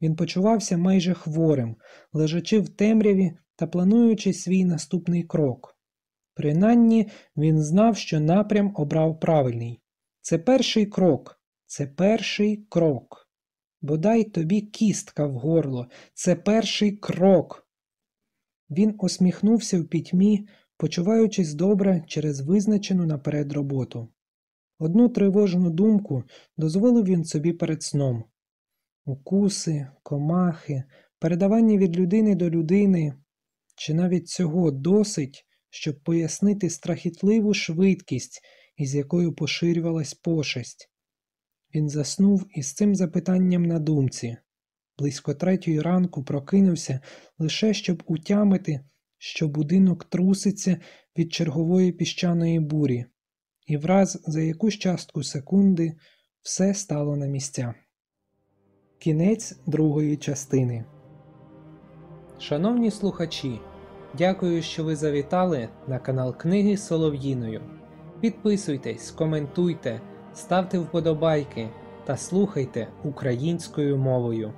Він почувався майже хворим, лежачи в темряві та плануючи свій наступний крок. Принаймні він знав, що напрям обрав правильний. Це перший крок, це перший крок. Бодай тобі кістка в горло, це перший крок. Він усміхнувся в пітьмі, почуваючись добре через визначену наперед роботу. Одну тривожну думку дозволив він собі перед сном укуси, комахи, Передавання від людини до людини, чи навіть цього досить, щоб пояснити страхітливу швидкість, із якою поширювалась пошесть. Він заснув із цим запитанням на думці. Близько третьої ранку прокинувся лише щоб утямити, що будинок труситься від чергової піщаної бурі, і враз за якусь частку секунди все стало на місця. Кінець другої частини. Шановні слухачі, дякую, що ви завітали на канал Книги Солов'їною. Підписуйтесь, коментуйте, ставте вподобайки та слухайте українською мовою.